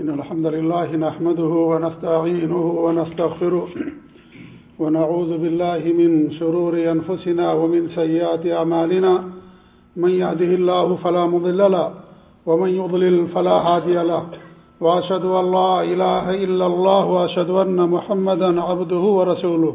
إن الحمد لله نحمده ونستعينه ونستغفره ونعوذ بالله من شرور أنفسنا ومن سيئات أعمالنا من يهده الله فلا مضل له ومن يضلل فلا هادي له وأشهد أن لا إله إلا الله وأشهد أن محمدا عبده ورسوله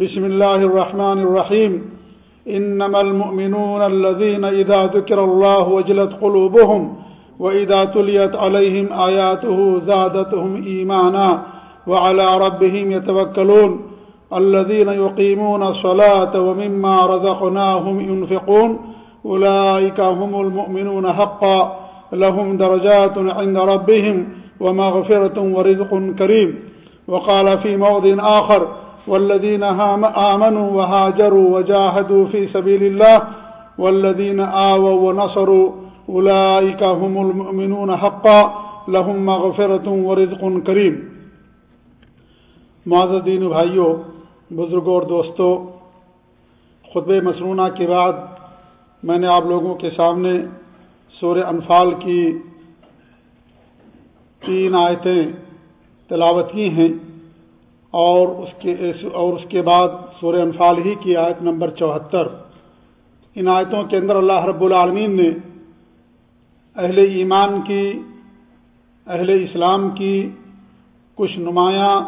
بسم الله الرحمن الرحيم. إنما المؤمنون الذين إذا ذكر الله وجلت قلوبهم وإذا تليت عليهم آياته زادتهم إيمانا وعلى ربهم يتوكلون. الذين يقيمون الصلاة ومما رزقناهم ينفقون. أولئك هم المؤمنون حقا. لهم درجات عند ربهم ومغفرة ورزق كريم. وقال في موضع آخر والذين آمنوا وهاجروا وجاهدوا في سبيل الله والذين آووا ونصروا أولئك هم المؤمنون حقا لهم مغفرة ورزق كريم معزدین بھائیوں بزرگوں اور دوستوں خطب مسنونہ کے بعد میں نے آپ لوگوں کے سامنے سور انفال کی تین آیتیں تلاوت کی ہیں۔ اور اس کے اور اس کے بعد سور انفال ہی کی آیت نمبر چوہتر۔ ان آیتوں کے اندر اللہ رب العالمین نے اہل ایمان کی، اہل اسلام کی کچھ نمایاں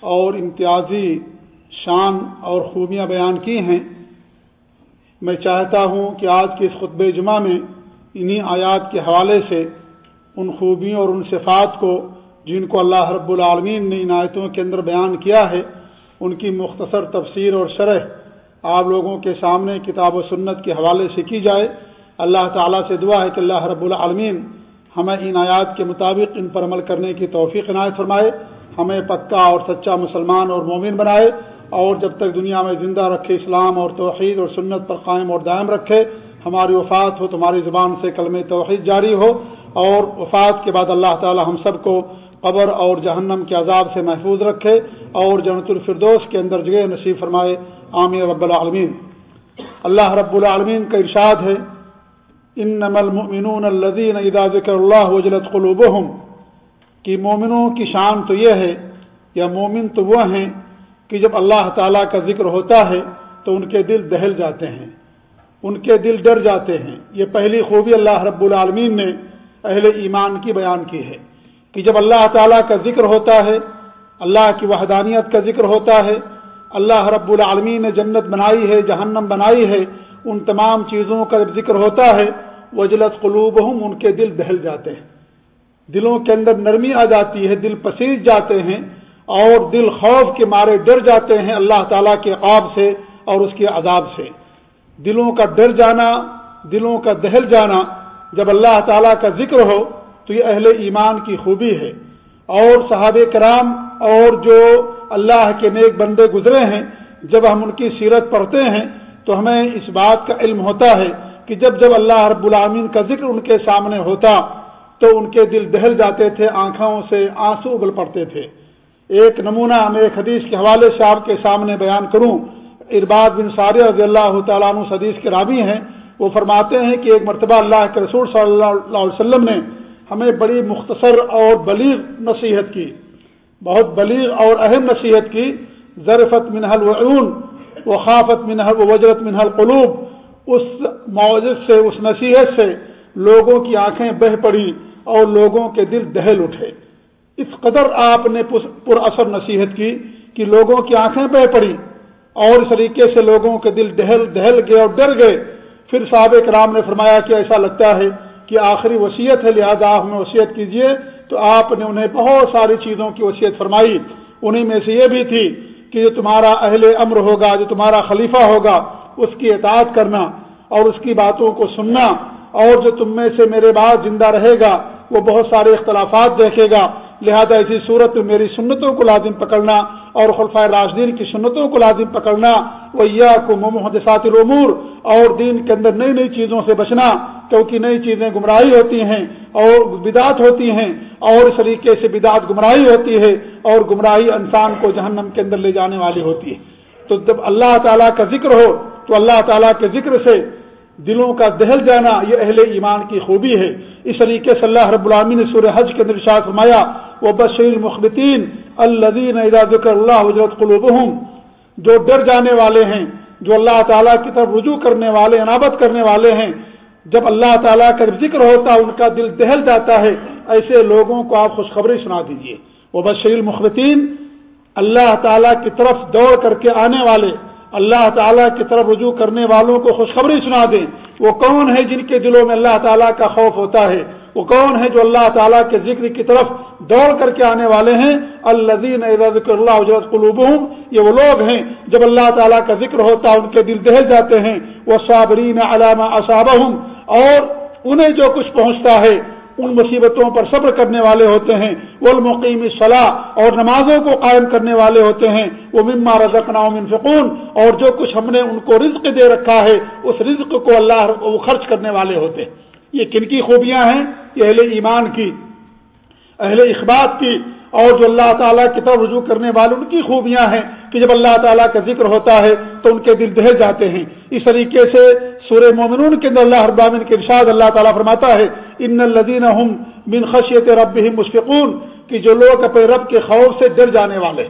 اور امتیازی شان اور خوبیاں بیان کی ہیں۔ میں چاہتا ہوں کہ آج کے اس خطب جمعہ میں انہی آیات کے حوالے سے ان خوبیوں اور ان صفات کو جن کو اللہ رب العالمین نے ان آیتوں کے اندر بیان کیا ہے، ان کی مختصر تفسیر اور شرح آپ لوگوں کے سامنے کتاب و سنت کے حوالے سے کی جائے۔ اللہ تعالیٰ سے دعا ہے کہ اللہ رب العالمین ہمیں ان آیات کے مطابق ان پر عمل کرنے کی توفیق عنایت فرمائے، ہمیں پکا اور سچا مسلمان اور مومن بنائے اور جب تک دنیا میں زندہ رکھے، اسلام اور توحید اور سنت پر قائم اور دائم رکھے، ہماری وفات ہو، تمہاری زبان سے کلم توحید جاری ہو اور وفات کے بعد اللہ تعالی ہم سب کو قبر اور جہنم کے عذاب سے محفوظ رکھے اور جنت الفردوس کے اندر جگہ نصیب فرمائے. عامر رب العالمین. اللہ رب العالمین کا ارشاد ہے ان نمل ممنون الدین ادا ذکر اللہ وجلت قلوبہم. کہ مومنوں کی شان تو یہ ہے، یا مومن تو وہ ہیں کہ جب اللہ تعالیٰ کا ذکر ہوتا ہے تو ان کے دل دہل جاتے ہیں، ان کے دل ڈر جاتے ہیں. یہ پہلی خوبی اللہ رب العالمین نے اہل ایمان کی بیان کی ہے۔ کہ جب اللہ تعالیٰ کا ذکر ہوتا ہے، اللہ کی وحدانیت کا ذکر ہوتا ہے، اللہ رب العالمین نے جنت بنائی ہے، جہنم بنائی ہے، ان تمام چیزوں کا جب ذکر ہوتا ہے، وجلت قلوب ان کے دل دہل جاتے ہیں۔ دلوں کے اندر نرمی آ جاتی ہے، دل پسیج جاتے ہیں اور دل خوف کے مارے ڈر جاتے ہیں اللہ تعالیٰ کے عقاب سے اور اس کے عذاب سے۔ دلوں کا ڈر جانا، دلوں کا دہل جانا، جب اللہ تعالیٰ کا ذکر ہو تو یہ اہل ایمان کی خوبی ہے۔ اور صحاب کرام اور جو اللہ کے نیک بندے گزرے ہیں، جب ہم ان کی سیرت پڑھتے ہیں، تو ہمیں اس بات کا علم ہوتا ہے کہ جب جب اللہ رب العامین کا ذکر ان کے سامنے ہوتا، تو ان کے دل دہل جاتے تھے، آنکھوں سے آنسو ابل پڑتے تھے۔ ایک نمونہ میں ایک حدیث کے حوالے سے آپ کے سامنے بیان کروں۔ ارباد بن سار رضی اللہ تعالیٰ عنہ حدیث کے رابی ہیں۔ وہ فرماتے ہیں کہ ایک مرتبہ اللہ کے رسول صلی اللہ علیہ وسلم نے ہمیں بڑی مختصر اور بلیغ نصیحت کی، بہت بلیغ اور اہم نصیحت کی ظرفت منحل وعون و خافت منحل و وجرت منحل قلوب اس معذت سے، اس نصیحت سے لوگوں کی آنکھیں بہ پڑی اور لوگوں کے دل دہل اٹھے۔ اس قدر آپ نے پر اثر نصیحت کی کہ لوگوں کی آنکھیں بہ پڑی اور اس طریقے سے لوگوں کے دل دہل دہل گئے اور ڈر گئے۔ پھر صحابہ کرام نے فرمایا کہ ایسا لگتا ہے کہ آخری وصیت ہے، لہذا آپ میں وصیت کیجیے۔ تو آپ نے انہیں بہت ساری چیزوں کی وصیت فرمائی۔ انہیں میں سے یہ بھی تھی کہ جو تمہارا اہل امر ہوگا، جو تمہارا خلیفہ ہوگا، اس کی اطاعت کرنا اور اس کی باتوں کو سننا اور جو تم میں سے میرے بعد زندہ رہے گا، وہ بہت سارے اختلافات دیکھے گا۔ لہذا ایسی صورت میں میری سنتوں کو لازم پکڑنا اور خلفۂ راجدین کی سنتوں کو لازم پکڑنا وہ کو محدثات العمور اور دین کے اندر نئی نئی چیزوں سے بچنا، کیونکہ نئی چیزیں گمراہی ہوتی ہیں اور بدعت ہوتی ہیں، اور اس طریقے سے بدعت گمراہی ہوتی ہے، اور گمراہی انسان کو جہنم کے اندر لے جانے والی ہوتی ہے۔ تو جب اللہ تعالیٰ کا ذکر ہو، تو اللہ تعالیٰ کے ذکر سے دلوں کا دہل جانا یہ اہل ایمان کی خوبی ہے۔ اس طریقے سے اللہ رب العامی نے سورہ حج کے اندر فرمایا وہ بشیر مخبتین الدین ذکر اللہ حضرت قلوبہم جو ڈر جانے والے ہیں، جو اللہ تعالیٰ کی طرف رجوع کرنے والے، عنابت کرنے والے ہیں، جب اللہ تعالیٰ کا ذکر ہوتا ان کا دل دہل جاتا ہے۔ ایسے لوگوں کو آپ خوشخبری سنا دیجیے وہ بشیر مخبتین اللہ تعالیٰ کی طرف دوڑ کر کے آنے والے اللہ تعالیٰ کی طرف رجوع کرنے والوں کو خوشخبری سنا دیں۔ وہ کون ہے جن کے دلوں میں اللہ تعالیٰ کا خوف ہوتا ہے؟ وہ کون ہے جو اللہ تعالیٰ کے ذکر کی طرف دوڑ کر کے آنے والے ہیں؟ الدین ذکر اللہ حضرت قلوب یہ وہ لوگ ہیں جب اللہ تعالیٰ کا ذکر ہوتا ان کے دل دہل جاتے ہیں۔ وہ صابرین علامہ اصاب اور انہیں جو کچھ پہنچتا ہے۔ ان مصیبتوں پر صبر کرنے والے ہوتے ہیں وہ المقیم صلاح اور نمازوں کو قائم کرنے والے ہوتے ہیں۔ وہ مما رزق نام فکون اور جو کچھ ہم نے ان کو رزق دے رکھا ہے، اس رزق کو اللہ وہ خرچ کرنے والے ہوتے ہیں۔ یہ کن کی خوبیاں ہیں؟ یہ اہل ایمان کی، اہل اخبات کی اور جو اللہ تعالیٰ کی طرف رجوع کرنے والے ان کی خوبیاں ہیں کہ جب اللہ تعالیٰ کا ذکر ہوتا ہے تو ان کے دل دہ جاتے ہیں۔ اس طریقے سے سورہ مومنون کے اندر اللہ ابامن کے ارشاد اللہ تعالیٰ فرماتا ہے، ان الدین بن خشیت رب مشفقون کہ جو لوگ اپنے رب کے خوف سے ڈر جانے والے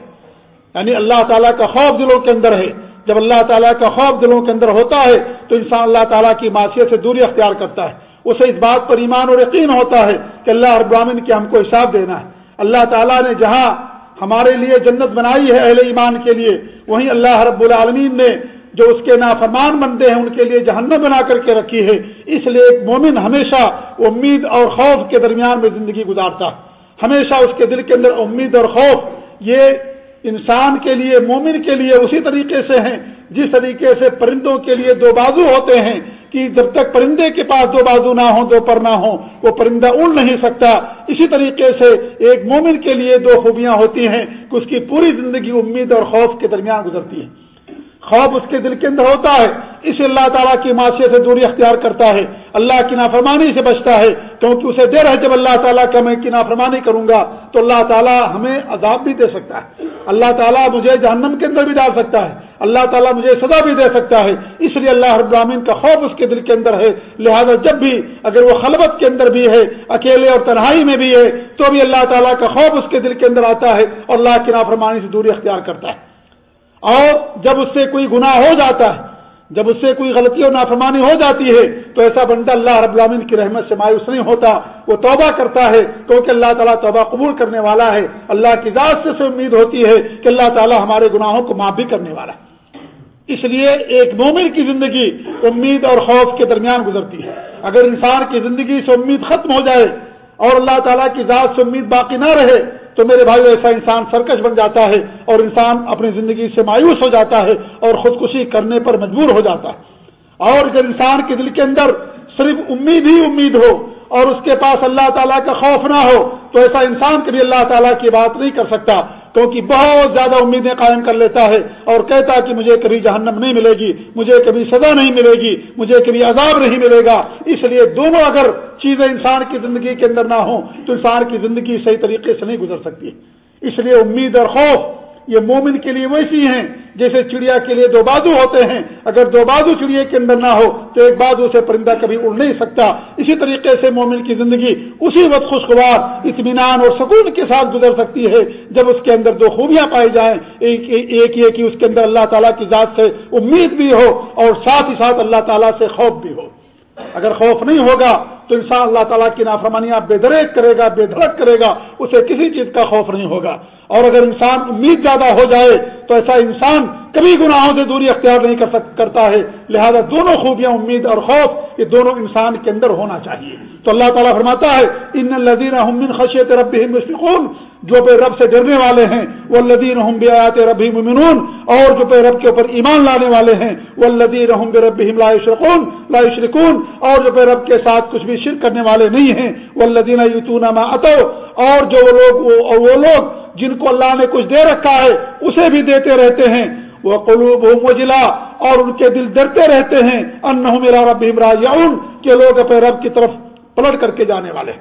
یعنی اللہ تعالیٰ کا خوف دلوں کے اندر ہے۔ جب اللہ تعالیٰ کا خوف دلوں کے اندر ہوتا ہے تو انسان اللہ تعالیٰ کی معاشیت سے دوری اختیار کرتا ہے۔ اسے اس بات پر ایمان اور یقین ہوتا ہے کہ اللہ ابامن کے ہم کو حساب دینا ہے۔ اللہ تعالیٰ نے جہاں ہمارے لیے جنت بنائی ہے اہل ایمان کے لیے، وہیں اللہ رب العالمین نے جو اس کے نافرمان بندے ہیں، ان کے لیے جہنم بنا کر کے رکھی ہے۔ اس لیے ایک مومن ہمیشہ امید اور خوف کے درمیان میں زندگی گزارتا۔ ہمیشہ اس کے دل کے اندر امید اور خوف۔ یہ انسان کے لیے، مومن کے لیے اسی طریقے سے ہیں، جس طریقے سے پرندوں کے لیے دو بازو ہوتے ہیں۔ کہ جب تک پرندے کے پاس دو بازو نہ ہوں، دو پر نہ ہوں، وہ پرندہ اڑ نہیں سکتا۔ اسی طریقے سے ایک مومن کے لیے دو خوبیاں ہوتی ہیں، کہ اس کی پوری زندگی امید اور خوف کے درمیان گزرتی ہے۔ خوف اس کے دل کے اندر ہوتا ہے، اسے اللہ تعالیٰ کی معاشی سے دوری اختیار کرتا ہے۔ اللہ کی نافرمانی سے بچتا ہے، کیونکہ اسے ڈر ہے جب اللہ تعالیٰ کا میں کی نافرمانی کروں گا، تو اللہ تعالیٰ ہمیں عذاب بھی دے سکتا ہے۔ اللہ تعالیٰ مجھے جہنم کے اندر بھی ڈال سکتا ہے۔ اللہ تعالیٰ مجھے سزا بھی دے سکتا ہے۔ اس لیے اللہ رب العالمین کا خوف اس کے دل کے اندر ہے۔ لہذا جب بھی اگر وہ خلبت کے اندر بھی ہے، اکیلے اور تنہائی میں بھی ہے، تو بھی اللہ تعالیٰ کا خوف اس کے دل کے اندر آتا ہے اور اللہ کی نافرمانی سے دوری اختیار کرتا ہے۔ اور جب اس سے کوئی گناہ ہو جاتا ہے، جب اس سے کوئی غلطی اور نافرمانی ہو جاتی ہے، تو ایسا بندہ اللہ رب العالمین کی رحمت سے مایوس نہیں ہوتا۔ وہ توبہ کرتا ہے، کیونکہ اللہ تعالیٰ توبہ قبول کرنے والا ہے۔ اللہ کی ذات سے امید ہوتی ہے کہ اللہ تعالیٰ ہمارے گناہوں کو معاف بھی کرنے والا ہے۔ اس لیے ایک مومن کی زندگی امید اور خوف کے درمیان گزرتی ہے۔ اگر انسان کی زندگی سے امید ختم ہو جائے اور اللہ تعالیٰ کی ذات سے امید باقی نہ رہے تو میرے بھائی ایسا انسان سرکش بن جاتا ہے اور انسان اپنی زندگی سے مایوس ہو جاتا ہے اور خودکشی کرنے پر مجبور ہو جاتا ہے۔ اور جب انسان کے دل کے اندر صرف امید ہی امید ہو اور اس کے پاس اللہ تعالیٰ کا خوف نہ ہو تو ایسا انسان کبھی اللہ تعالیٰ کی بات نہیں کر سکتا، کیونکہ بہت زیادہ امیدیں قائم کر لیتا ہے اور کہتا کہ مجھے کبھی جہنم نہیں ملے گی، مجھے کبھی سزا نہیں ملے گی، مجھے کبھی عذاب نہیں ملے گا۔ اس لیے دونوں اگر چیزیں انسان کی زندگی کے اندر نہ ہوں تو انسان کی زندگی صحیح طریقے سے نہیں گزر سکتی۔ اس لیے امید اور خوف یہ مومن کے لیے ویسی ہیں، جیسے چڑیا کے لیے دو بازو ہوتے ہیں۔ اگر دو بازو چڑیا کے اندر نہ ہو، تو ایک بازو سے پرندہ کبھی اڑ نہیں سکتا۔ اسی طریقے سے مومن کی زندگی اسی وقت خوشگوار، اطمینان اور سکون کے ساتھ گزر سکتی ہے، جب اس کے اندر دو خوبیاں پائی جائیں۔ ایک ایک یہ کہ اس کے اندر اللہ تعالیٰ کی ذات سے امید بھی ہو اور ساتھ ہی ساتھ اللہ تعالیٰ سے خوف بھی ہو۔ اگر خوف نہیں ہوگا، تو انسان اللہ تعالیٰ کی نافرمانیاں بے دریک کرے گا، بے دھڑک کرے گا۔ اسے کسی چیز کا خوف نہیں ہوگا۔ اور اگر انسان امید زیادہ ہو جائے تو ایسا انسان کبھی گناہوں سے دوری اختیار نہیں کر کرتا ہے۔ لہذا دونوں خوبیاں، امید اور خوف، یہ دونوں انسان کے اندر ہونا چاہیے۔ تو اللہ تعالیٰ فرماتا ہے، ان لدین خشیت رب مشفقون جو پہ رب سے ڈرنے والے ہیں وہ لدین بیات ربی ممنون اور جو پہ رب کے اوپر ایمان لانے والے ہیں وہ لدین رب لا شرقون لا شرکون اور جو پہ رب کے ساتھ کچھ بھی شرک کرنے والے نہیں ہیں وہ لدین یتون اتو اور جو وہ لوگ وہ لوگ جن کو اللہ نے کچھ دے رکھا ہے، اسے بھی دیتے رہتے ہیں۔ وہ قلوب مجلا اور ان کے دل ڈرتے رہتے ہیں۔ ان میرا رب امراج کے لوگ اپنے رب کی طرف پلٹ کر کے جانے والے۔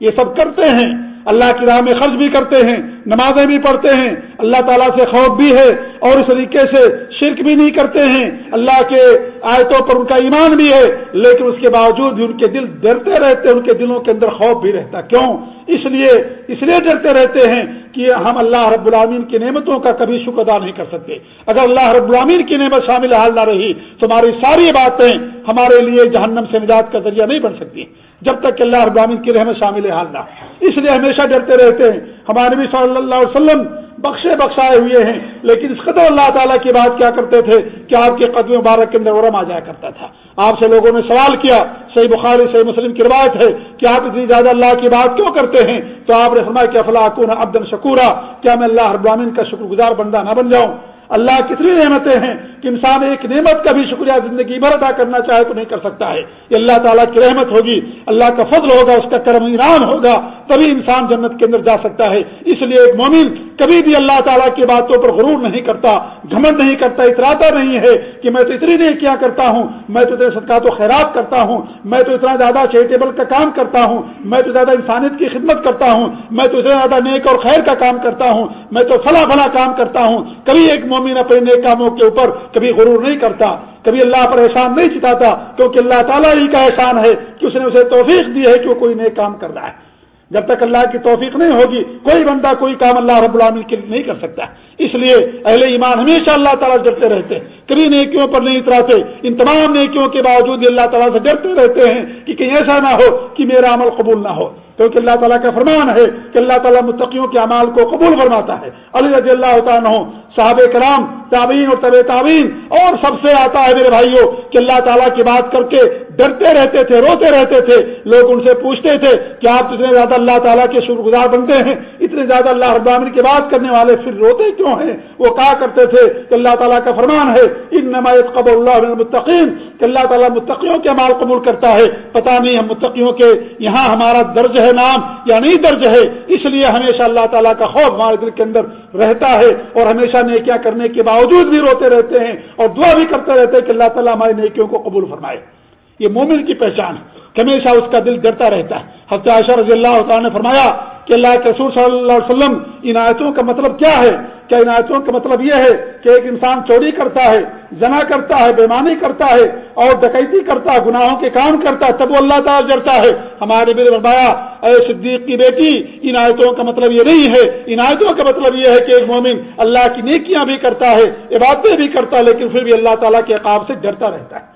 یہ سب کرتے ہیں۔ اللہ کی راہ میں خرچ بھی کرتے ہیں، نمازیں بھی پڑھتے ہیں۔ اللہ تعالیٰ سے خوف بھی ہے اور اس طریقے سے شرک بھی نہیں کرتے ہیں۔ اللہ کے آیتوں پر ان کا ایمان بھی ہے، لیکن اس کے باوجود بھی ان کے دل ڈرتے رہتے ہیں، ان کے دلوں کے اندر خوف بھی رہتا۔ کیوں؟ اس لیے اس لیے ڈرتے رہتے ہیں کہ ہم اللہ رب العامین کی نعمتوں کا کبھی شکر ادا نہیں کر سکتے۔ اگر اللہ رب العامین کی نعمت شامل حال نہ رہی تو ہماری ساری باتیں ہمارے لیے جہنم سے نجات کا ذریعہ نہیں بن سکتی، جب تک کہ اللہ رب العامین کی رحمت شامل حال نہ۔ اس لیے ہمیں ہمیشہ ڈرتے رہتے ہیں۔ ہمارے نبی صلی اللہ علیہ وسلم بخشے بخشائے ہوئے ہیں، لیکن اس قدر اللہ تعالیٰ کی بات کیا کرتے تھے کہ آپ کے قدم مبارک کے اندر ورم آ جایا کرتا تھا۔ آپ سے لوگوں نے سوال کیا، صحیح بخاری، صحیح مسلم کی روایت ہے کہ آپ اتنی زیادہ اللہ کی بات کیوں کرتے ہیں؟ تو آپ نے فرمایا کہ افلاح عبدن شکورا، کیا میں اللہ ابرامین کا شکر گزار بندہ نہ بن جاؤں؟ اللہ کتنی نعمتیں ہیں کہ انسان ایک نعمت کا بھی شکریہ زندگی بھر ادا کرنا چاہے تو نہیں کر سکتا ہے۔ یہ اللہ تعالیٰ کی رحمت ہوگی، اللہ کا فضل ہوگا، اس کا کرم ایران ہوگا، تبھی انسان جنت کے اندر جا سکتا ہے۔ اس لیے ایک مومن کبھی بھی اللہ تعالیٰ کی باتوں پر غرور نہیں کرتا گھمن نہیں کرتا، اتراتا نہیں ہے کہ میں تو اتنی نہیں کیا کرتا ہوں، میں تو اتنے صدقات و خیرات کرتا ہوں، میں تو اتنا زیادہ چیریٹیبل کا کام کرتا ہوں، میں تو زیادہ انسانیت کی خدمت کرتا ہوں، میں تو اتنا زیادہ نیک اور خیر کا کام کرتا ہوں، میں تو فلا فلا کام کرتا ہوں۔ کبھی ایک مومن اپنے نیک کاموں کے اوپر کبھی غرور نہیں کرتا، کبھی اللہ پر احسان نہیں چتاتا کیونکہ اللہ تعالیٰ ہی کا احسان ہے کہ اس نے اسے توفیق دی ہے کہ وہ کوئی نیک کام کر رہا ہے۔ جب تک اللہ کی توفیق نہیں ہوگی، کوئی بندہ کوئی کام اللہ رب العالمین کے لیے نہیں کر سکتا۔ اس لیے اہل ایمان ہمیشہ اللہ تعالیٰ سے ڈرتے رہتے ہیں۔ کبھی نیکیوں پر نہیں اتراتے، ان تمام نیکیوں کے باوجود اللہ تعالیٰ سے ڈرتے رہتے ہیں کہ کہیں ایسا نہ ہو کہ میرا عمل قبول نہ ہو۔ کیونکہ اللہ تعالیٰ کا فرمان ہے کہ اللہ تعالیٰ متقیوں کے اعمال کو قبول فرماتا ہے۔ علی رضی اللہ تعالیٰ صاحب کرام تعبین اور طب تعبین اور سب سے آتا ہے میرے بھائیوں کہ اللہ تعالیٰ کی بات کر کے ڈرتے رہتے تھے، روتے رہتے تھے۔ لوگ ان سے پوچھتے تھے کہ آپ اتنے زیادہ اللہ تعالیٰ کے شکر گزار بنتے ہیں؟ اتنے زیادہ اللہ ابامن کی بات کرنے والے پھر روتے کیوں ہیں؟ وہ کہا کرتے تھے کہ اللہ تعالیٰ کا فرمان ہے ان نمایت قبول اللہ متقین کہ اللہ تعالیٰ متقیوں کے مال قبول کرتا ہے۔ پتہ نہیں ہم متقیوں کے یہاں ہمارا درج ہے نام یا نہیں درج ہے، اس لیے ہمیشہ اللہ تعالیٰ کا خوف ہمارے دل کے اندر رہتا ہے اور ہمیشہ نیکیاں کرنے کے باوجود بھی روتے رہتے ہیں اور دعا بھی کرتے رہتے ہیں کہ اللہ تعالیٰ ہماری نیکیوں کو قبول فرمائے۔ یہ مومن کی پہچان ہمیشہ اس کا دل ڈرتا رہتا ہے۔ حضرت عائشہ رضی اللہ تعالیٰ نے فرمایا کہ اللہ کے رسول صلی اللہ علیہ وسلم، ان آیتوں کا مطلب کیا ہے؟ کیا ان آیتوں کا مطلب یہ ہے کہ ایک انسان چوری کرتا ہے جنا کرتا ہے، بےمانی کرتا ہے اور ڈکیتی کرتا ہے گناہوں کے کام کرتا ہے، تب وہ اللہ تعالیٰ ڈرتا ہے۔ ہمارے میرے فرمایا، اے صدیق کی بیٹی، ان آیتوں کا مطلب یہ نہیں ہے۔ ان آیتوں کا مطلب یہ ہے کہ ایک مومن اللہ کی نیکیاں بھی کرتا ہے، عبادتیں بھی کرتا ہے، لیکن پھر بھی اللہ تعالیٰ کے عقاب سے ڈرتا رہتا ہے۔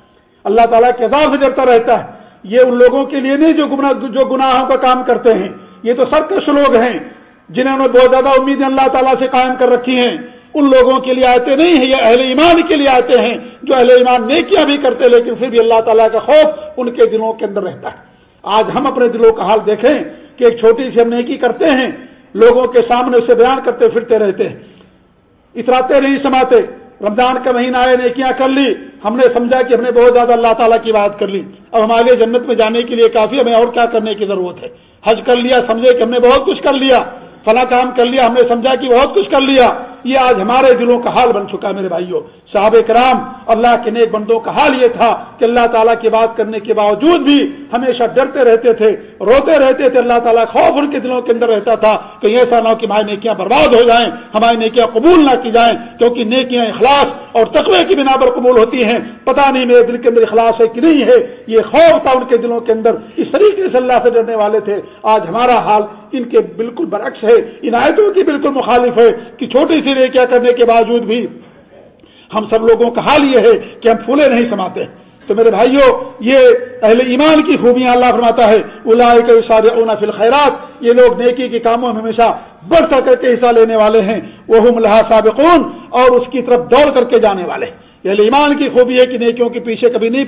اللہ تعالیٰ کے عذاب سے ڈرتا رہتا ہے۔ یہ ان لوگوں کے لیے نہیں جو گناہ جو گناہوں کا کام کرتے ہیں۔ یہ تو سرکش لوگ ہیں جنہوں نے بہت زیادہ امیدیں اللہ تعالیٰ سے قائم کر رکھی ہیں۔ ان لوگوں کے لیے آتے نہیں ہیں یہ اہل ایمان کے لیے آتے ہیں جو اہل ایمان نیکیاں بھی کرتے لیکن پھر بھی اللہ تعالیٰ کا خوف ان کے دلوں کے اندر رہتا ہے۔ آج ہم اپنے دلوں کا حال دیکھیں کہ ایک چھوٹی سی ہم نیکی کرتے ہیں، لوگوں کے سامنے اسے بیان کرتے پھرتے رہتے ہیں۔ اتراتے نہیں سماتے۔ رمضان کا مہینہ آئے، نیکیاں کر لی، ہم نے سمجھا کہ ہم نے بہت زیادہ اللہ تعالیٰ کی بات کر لی۔ اب ہمارے جنت میں جانے کے لیے کافی، ہمیں اور کیا کرنے کی ضرورت ہے؟ حج کر لیا، سمجھے کہ ہم نے بہت کچھ کر لیا، فلاں کام کر لیا، ہم نے سمجھا کہ بہت کچھ کر لیا۔ یہ آج ہمارے دلوں کا حال بن چکا ہے میرے بھائیوں۔ صاحب کرام، اللہ کے نیک بندوں کا حال یہ تھا کہ اللہ تعالیٰ کی بات کرنے کے باوجود بھی ہمیشہ ڈرتے رہتے تھے، روتے رہتے تھے۔ اللہ تعالیٰ خوف ان کے دلوں کے اندر رہتا تھا کہ ایسا نہ ہو کہ ہماری نیکیاں برباد ہو جائیں، ہماری نیکیاں قبول نہ کی جائیں، کیونکہ نیکیاں اخلاص اور تقوی کی بنا پر قبول ہوتی ہیں۔ پتہ نہیں میرے دل کے اندر اخلاص ہے کہ نہیں ہے۔ یہ خوف تھا ان کے دلوں کے اندر۔ اس طریقے سے اللہ سے ڈرنے والے تھے۔ آج ہمارا حال ان کے بالکل برعکس ہے۔ ان آیتوں کی بالکل مخالف ہے کہ چھوٹی سی ریکیا کرنے کے باوجود بھی ہم سب لوگوں کا حال یہ ہے کہ ہم پھولے نہیں سماتے۔ تو میرے بھائیوں یہ اہل ایمان کی خوبیاں اللہ فرماتا ہے اونا فی الخیرات۔ یہ لوگ نیکی کے کاموں میں ہمیشہ بڑھ کر کے حصہ لینے والے ہیں۔ وہ ملحا سابقون اور اس کی طرف دوڑ کر کے جانے والے۔ اہل ایمان کی خوبی ہے کہ نیکیوں کے پیچھے کبھی نہیں،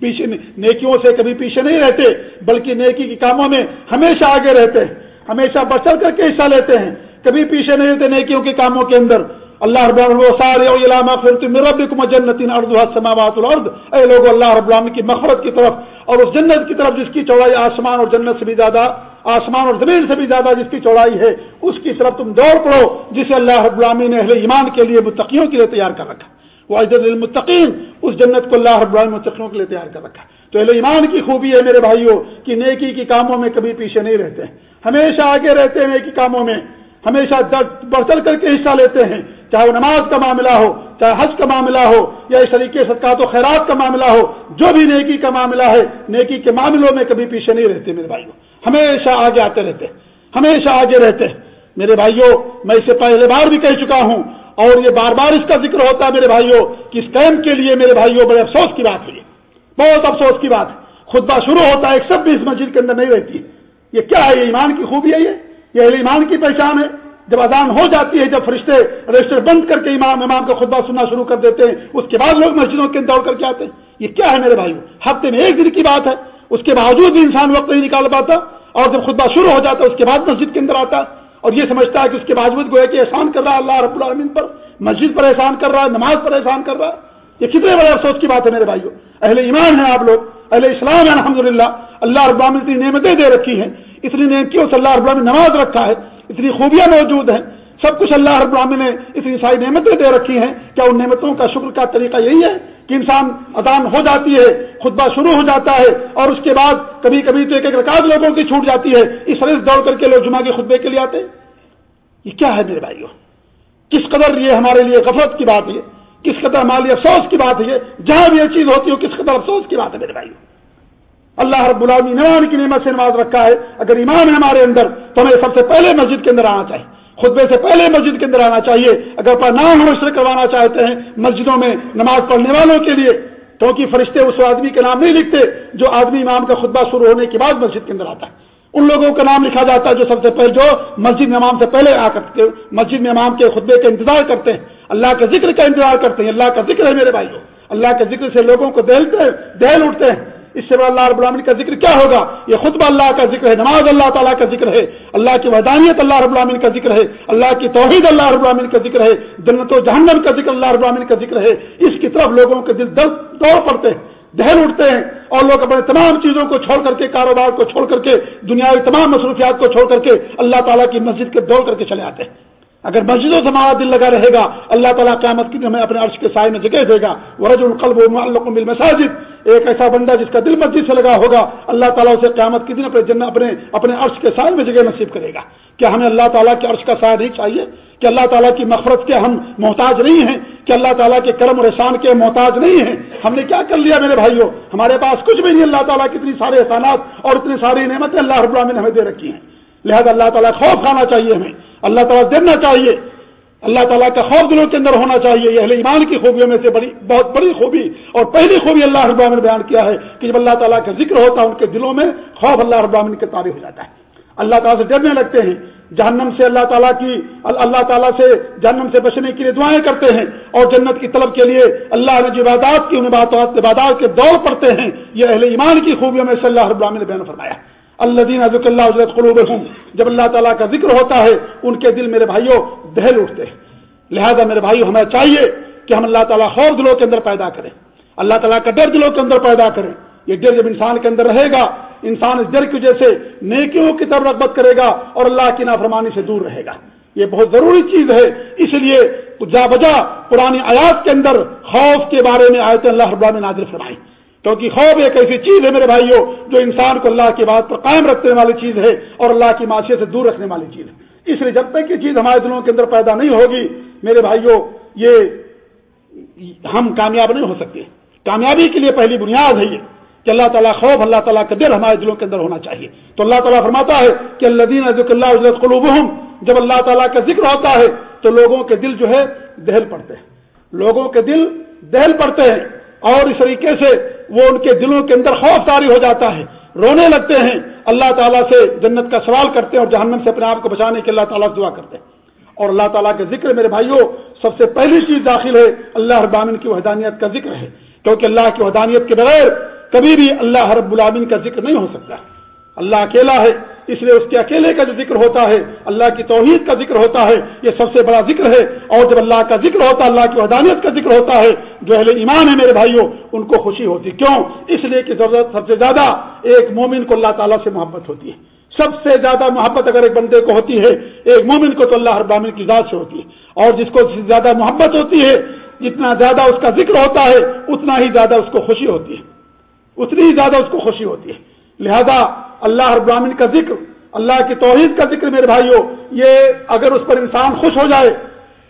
پیچھے نیکیوں سے کبھی پیچھے نہیں رہتے، بلکہ نیکی کے کاموں میں ہمیشہ آگے رہتے ہیں ہمیشہ بڑھ کر کے حصہ لیتے ہیں۔ کبھی پیچھے نہیں رہتے نیکیوں کے کاموں کے اندر۔ اللہ رب الارض اے لوگ اللہ رب العالمین کی مغفرت کی طرف اور اس جنت کی طرف جس کی چوڑائی آسمان اور جنت سے بھی زیادہ، آسمان اور زمین سے بھی زیادہ جس کی چوڑائی ہے، اس کی طرف تم دوڑ پڑو، جسے اللہ رب العالمین نے اہل ایمان کے لیے متقیوں کے لیے تیار کر رکھا وہ عزت المتقین اس جنت کو اللہ رب العالمین متقیوں کے لیے تیار کر رکھا تو اہل ایمان کی خوبی ہے میرے بھائیوں، کہ نیکی کے کاموں میں کبھی پیچھے نہیں رہتے۔ ہمیشہ آگے رہتے ہیں نیکی کاموں میں۔ ہمیشہ بڑھ چل کر کے حصہ لیتے ہیں۔ چاہے وہ نماز کا معاملہ ہو، چاہے حج کا معاملہ ہو، یا اس طریقے سے و خیرات کا معاملہ ہو، جو بھی نیکی کا معاملہ ہے، نیکی کے معاملوں میں کبھی پیچھے نہیں رہتے میرے بھائیوں ہمیشہ آگے آتے رہتے ہمیشہ آگے رہتے میرے بھائیوں میں اسے پہلے بار بھی کہہ چکا ہوں، اور یہ بار بار اس کا ذکر ہوتا ہے میرے بھائیوں کہ اس کیمپ کے لیے میرے بھائیوں بڑے افسوس کی بات ہے بہت افسوس کی بات ہے۔ خطبہ شروع ہوتا ہے، ایک سب بھی اس مسجد کے اندر نہیں رہتی۔ یہ کیا ہے؟ یہ ایمان کی خوبی ہے یہ؟ یہ اہل ایمان کی پہچان ہے۔ جب اذان ہو جاتی ہے، جب فرشتے رجسٹر بند کر کے امام امام کا خطبہ سننا شروع کر دیتے ہیں، اس کے بعد لوگ مسجدوں کے دوڑ کر کے آتے ہیں۔ یہ کیا ہے میرے بھائی ہفتے میں ایک دن کی بات ہے۔ اس کے باوجود بھی انسان وقت نہیں نکال پاتا اور جب خطبہ شروع ہو جاتا ہے، اس کے بعد مسجد کے اندر آتا ہے اور یہ سمجھتا ہے کہ اس کے باوجود گویا کہ احسان کر رہا ہے اللہ رب العالمین پر، مسجد پر احسان کر رہا ہے، نماز پر احسان کر رہا ہے۔ یہ کتنے بڑے افسوس کی بات ہے میرے بھائیوں اہل ایمان ہیں آپ لوگ، اہل اسلام ہے الحمد للہ اللہ رب العالمین نعمتیں دے رکھی ہیں۔ اتنی نعمتوں سے اللہ رب العالمین نماز رکھا ہے اتنی خوبیاں موجود ہیں۔ سب کچھ اللہ رب العالمین نے اتنی ساری نعمتیں دے رکھی ہیں۔ کیا ان نعمتوں کا شکر کا طریقہ یہی ہے کہ انسان ادان ہو جاتی ہے، خطبہ شروع ہو جاتا ہے اور اس کے بعد کبھی کبھی تو ایک ایک رکاوٹ لوگوں کی چھوٹ جاتی ہے۔ اس طرح سے دوڑ کر کے لوگ جمعہ کے خطبے کے لیے آتے یہ کیا ہے میرے بھائیوں کس قدر یہ ہمارے لیے غفلت کی بات ہے؟ کس قدر ہمارے لیے افسوس کی بات ہے؟ جہاں بھی یہ چیز ہوتی ہے کس قدر افسوس کی بات ہے میرے بھائیوں اللہ رب العالمین نمان کی نعمت سے نماز رکھا ہے۔ اگر ایمان ہے ہمارے اندر، تو ہمیں سب سے پہلے مسجد کے اندر آنا چاہیے۔ خطبے سے پہلے مسجد کے اندر آنا چاہیے۔ اگر نام حشر کروانا چاہتے ہیں مسجدوں میں نماز پڑھنے والوں کے لیے کیونکہ فرشتے اس آدمی کے نام نہیں لکھتے جو آدمی امام کا خطبہ شروع ہونے کے بعد مسجد کے اندر آتا ہے۔ ان لوگوں کا نام لکھا جاتا ہے جو سب سے پہلے، جو مسجد میں امام سے پہلے آ کر مسجد میں امام کے خطبے کا انتظار کرتے ہیں۔ اللہ کے ذکر کا انتظار کرتے ہیں۔ اللہ کا ذکر ہے میرے بھائیوں۔ اللہ کے ذکر سے لوگوں کو دہلتے دہل اٹھتے ہیں۔ اس سے بڑا اللہ رب العالمین کا ذکر کیا ہوگا؟ یہ خطبہ اللہ کا ذکر ہے، نماز اللہ تعالیٰ کا ذکر ہے، اللہ کی ودانیت اللہ رب العالمین کا ذکر ہے، اللہ کی توحید اللہ رب العالمین کا ذکر ہے، جنت و جہنم کا ذکر اللہ رب العالمین کا ذکر ہے۔ اس کی طرف لوگوں کے دل دوڑ پڑتے ہیں، دہل اٹھتے ہیں اور لوگ اپنے تمام چیزوں کو چھوڑ کر کے، کاروبار کو چھوڑ کر کے، دنیاوی تمام مصروفیات کو چھوڑ کر کے اللہ تعالیٰ کی مسجد کے دوڑ کر کے چلے آتے ہیں۔ اگر مسجدوں سے ہمارا دل لگا رہے گا، اللہ تعالیٰ قیامت کی ہمیں اپنے عرش کے سائے میں جگہ دے گا۔ ورج القلب و مساجد ایک ایسا بندہ جس کا دل مسجد سے لگا ہوگا، اللہ تعالیٰ اسے قیامت کے دن اپنے جن اپنے اپنے عرش کے سائے میں جگہ نصیب کرے گا۔ کیا ہمیں اللہ تعالیٰ کے عرش کا سایہ نہیں چاہیے؟ کہ اللہ تعالیٰ کی مفرت کے ہم محتاج نہیں ہیں؟ کہ اللہ تعالیٰ کے کرم اور احسان کے محتاج نہیں ہیں؟ ہم نے کیا کر لیا میرے بھائیوں؟ ہمارے پاس کچھ بھی نہیں، اللہ تعالیٰ کی اتنی سارے احسانات اور اتنی ساری نعمتیں اللہ رب العالمین نے ہمیں دے رکھی ہیں۔ لہذا اللہ تعالیٰ خوف کھانا چاہیے ہمیں۔ اللہ تعالیٰ دینا چاہیے۔ اللہ تعالیٰ کا خوف دلوں کے اندر ہونا چاہیے۔ یہ اہل ایمان کی خوبیوں میں سے بڑی بہت بڑی خوبی اور پہلی خوبی اللہ رب نے بیان کیا ہے کہ جب اللہ تعالیٰ کا ذکر ہوتا ہے، ان کے دلوں میں خوف اللہ رب کے تعریف ہو جاتا ہے۔ اللہ تعالیٰ سے ڈرنے لگتے ہیں۔ جہنم سے اللہ تعالیٰ کی اللہ تعالیٰ سے جہنم سے بچنے کے لیے دعائیں کرتے ہیں۔ اور جنت کی طلب کے لیے اللہ نے عبادات کی، ان عبادات کے دور پڑتے ہیں۔ یہ اہل ایمان کی خوبیوں میں سے اللہ رب نے بیان فرمایا۔ اللہ دین حضرت اللہ حضرت قلوب جب اللہ تعالیٰ کا ذکر ہوتا ہے، ان کے دل میرے بھائیوں دہل اٹھتے ہیں۔ لہذا میرے بھائی ہمیں چاہیے کہ ہم اللہ تعالیٰ خوف دلوں کے اندر پیدا کریں۔ اللہ تعالیٰ کا ڈر دلوں کے اندر پیدا کریں۔ یہ ڈر جب انسان کے اندر رہے گا، انسان اس ڈر کی وجہ سے نیکیوں کی طرف رغبت کرے گا اور اللہ کی نافرمانی سے دور رہے گا۔ یہ بہت ضروری چیز ہے۔ اس لیے جا بجا پرانی آیات کے اندر خوف کے بارے میں آئے اللہ رب نے نازل فرمائی کیونکہ خوف ایک ایسی چیز ہے میرے بھائیوں جو انسان کو اللہ کی بات پر قائم رکھنے والی چیز ہے اور اللہ کی معاشیت سے دور رکھنے والی چیز ہے۔ اس لیے جب تک یہ چیز ہمارے دلوں کے اندر پیدا نہیں ہوگی، میرے بھائیوں یہ ہم کامیاب نہیں ہو سکتے۔ کامیابی کے لیے پہلی بنیاد ہے یہ کہ اللہ تعالیٰ خوف، اللہ تعالیٰ کا دل ہمارے دلوں کے اندر ہونا چاہیے۔ تو اللہ تعالیٰ فرماتا ہے کہ اللہ دین اللہ قلوب جب اللہ تعالیٰ کا ذکر ہوتا ہے تو لوگوں کے دل جو ہے دہل پڑتے ہیں۔ لوگوں کے دل دہل پڑتے ہیں اور اس طریقے سے وہ ان کے دلوں کے اندر خوف تاری ہو جاتا ہے۔ رونے لگتے ہیں۔ اللہ تعالیٰ سے جنت کا سوال کرتے ہیں اور جہنم سے اپنے آپ کو بچانے کے اللہ تعالیٰ سے دعا کرتے ہیں۔ اور اللہ تعالیٰ کے ذکر میرے بھائیوں، سب سے پہلی چیز داخل ہے اللہ ابامن کی وحدانیت کا ذکر ہے۔ کیونکہ اللہ کی وحدانیت کے بغیر کبھی بھی اللہ رب العامن کا ذکر نہیں ہو سکتا۔ اللہ اکیلا ہے۔ اس لیے اس کے اکیلے کا جو ذکر ہوتا ہے، اللہ کی توحید کا ذکر ہوتا ہے، یہ سب سے بڑا ذکر ہے۔ اور جب اللہ کا ذکر ہوتا ہے اللہ کی وحدانیت کا ذکر ہوتا ہے، جو اہل ایمان ہے میرے بھائیوں، ان کو خوشی ہوتی۔ کیوں؟ اس لیے کہ ضرورت سب سے زیادہ ایک مومن کو اللہ تعالیٰ سے محبت ہوتی ہے۔ سب سے زیادہ محبت اگر ایک بندے کو ہوتی ہے، ایک مومن کو تو اللہ ابامن کی ذات سے ہوتی ہے۔ اور جس کو زیادہ محبت ہوتی ہے، جتنا زیادہ اس کا ذکر ہوتا ہے، اتنا ہی زیادہ اس کو خوشی ہوتی ہے۔ اتنی ہی زیادہ اس کو خوشی ہوتی ہے۔ لہذا اللہ ابراہین کا ذکر، اللہ کی توحید کا ذکر میرے بھائیوں یہ اگر اس پر انسان خوش ہو جائے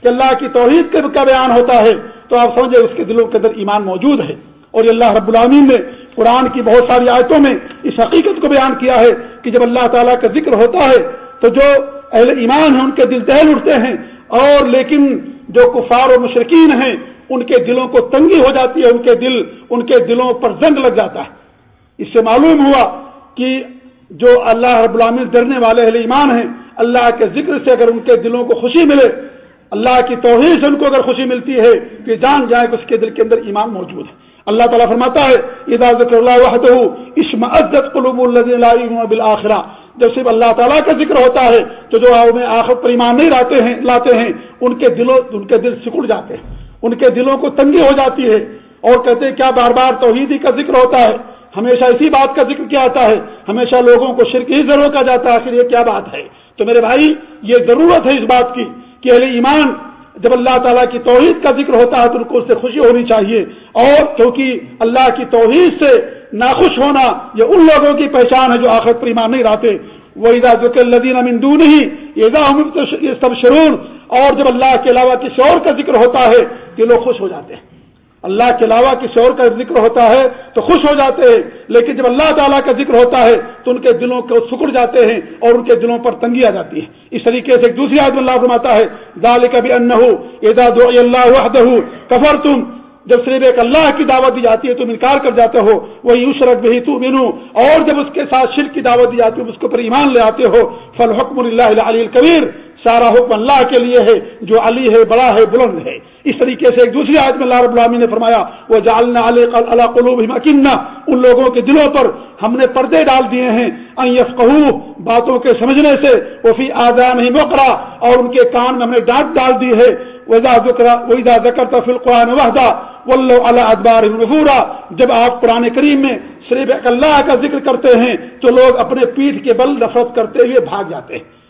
کہ اللہ کی توحید کا بیان ہوتا ہے، تو آپ سمجھے اس کے دلوں کے اندر ایمان موجود ہے۔ اور یہ اللہ رب العامین نے قرآن کی بہت ساری آیتوں میں اس حقیقت کو بیان کیا ہے کہ جب اللہ تعالیٰ کا ذکر ہوتا ہے، تو جو اہل ایمان ہیں، ان کے دل دہل اٹھتے ہیں۔ اور لیکن جو کفار و مشرقین ہیں، ان کے دلوں کو تنگی ہو جاتی ہے، ان کے دل، ان کے دلوں پر زنگ لگ جاتا ہے۔ اس سے معلوم ہوا کہ جو اللہ رب العامن ڈرنے والے اہل ایمان ہیں، اللہ کے ذکر سے اگر ان کے دلوں کو خوشی ملے، اللہ کی توحید سے ان کو اگر خوشی ملتی ہے کہ جان جائے کہ اس کے دل کے اندر ایمان موجود ہے۔ اللہ تعالیٰ فرماتا ہے ادا ذکر اللہ وحدہ اسم عزت قلوب بالآخرہ۔ جب صرف اللہ تعالیٰ کا ذکر ہوتا ہے، تو جو میں آخر پر ایمان نہیں لاتے ہیں لاتے ہیں، ان کے دلوں، ان کے دل سکڑ جاتے ہیں، ان کے دلوں کو تنگی ہو جاتی ہے اور کہتے ہیں، کیا بار بار توحیدی کا ذکر ہوتا ہے؟ ہمیشہ اسی بات کا ذکر کیا آتا ہے، ہمیشہ لوگوں کو شرک ہی ضرور کا جاتا ہے، آخر یہ کیا بات ہے؟ تو میرے بھائی، یہ ضرورت ہے اس بات کی کہ اہل ایمان جب اللہ تعالیٰ کی توحید کا ذکر ہوتا ہے تو ان کو اس سے خوشی ہونی چاہیے۔ اور کیونکہ اللہ کی توحید سے ناخوش ہونا یہ ان لوگوں کی پہچان ہے جو آخر پر ایمان نہیں رہتے وہ ادا ذکر لدین امندو نہیں یہ سب شرون اور جب اللہ کے علاوہ کسی اور کا ذکر ہوتا ہے کہ لوگ خوش ہو جاتے ہیں۔ اللہ کے علاوہ کسی اور کا ذکر ہوتا ہے تو خوش ہو جاتے ہیں، لیکن جب اللہ تعالیٰ کا ذکر ہوتا ہے تو ان کے دلوں کو سکڑ جاتے ہیں اور ان کے دلوں پر تنگی آ جاتی ہے اس طریقے سے ایک دوسری آدمی اللہ فرماتا ہے دال کبھی ان اللہ کفر تم جب صرف ایک اللہ کی دعوت دی جاتی ہے تم انکار کر جاتے ہو وہ یوں شرک بھی تو بینو اور جب اس کے ساتھ شرک کی دعوت دی جاتی ہے اس کے اوپر ایمان لے آتے ہو۔ فل حکم اللہ علی کبیر سارا حکم اللہ کے لیے ہے، جو علی ہے، بڑا ہے، بلند ہے۔ اس طریقے سے ایک دوسری آیت میں اللہ رب العالمین نے فرمایا وہ جالنا اللہ قلوب مکنہ ان لوگوں کے دلوں پر ہم نے پردے ڈال دیے ہیں باتوں کے سمجھنے سے وہ فی آزان ہی موقرا اور ان کے کان میں ہم نے ڈانٹ ڈال دی ہے۔ ذکر تفل قرآن وحدہ ولو اللہ ادبار نفورا۔ جب آپ قرآن کریم میں صرف اللہ کا ذکر کرتے ہیں، تو لوگ اپنے پیٹھ کے بل نفرت کرتے ہوئے بھاگ جاتے ہیں۔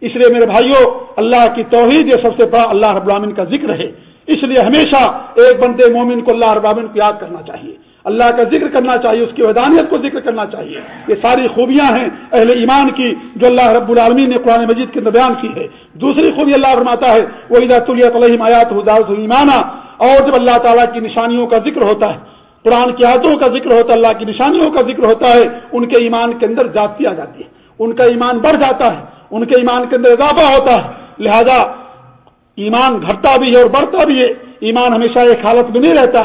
اس لیے میرے بھائیوں اللہ کی توحید یہ سب سے بڑا اللہ رب العالمین کا ذکر ہے۔ اس لیے ہمیشہ ایک بندے مومن کو اللہ رب العالمین کو یاد کرنا چاہیے۔ اللہ کا ذکر کرنا چاہیے، اس کی ودانیت کو ذکر کرنا چاہیے۔ یہ ساری خوبیاں ہیں اہل ایمان کی جو اللہ رب العالمین نے قرآن مجید کے اندر بیان کی ہے۔ دوسری خوبی اللہ فرماتا ہے وہ علیہم آیات ایمانہ اور جب اللہ تعالیٰ کی نشانیوں کا ذکر ہوتا ہے، قرآن کی آیتوں کا ذکر ہوتا ہے، اللہ کی نشانیوں کا ذکر ہوتا ہے، ان کے ایمان کے اندر جاتی آ جاتی ہے۔ ان کا ایمان بڑھ جاتا ہے۔ ان کے ایمان کے اندر اضافہ ہوتا ہے۔ لہذا ایمان گھٹتا بھی ہے اور بڑھتا بھی ہے۔ ایمان ہمیشہ ایک حالت میں نہیں رہتا۔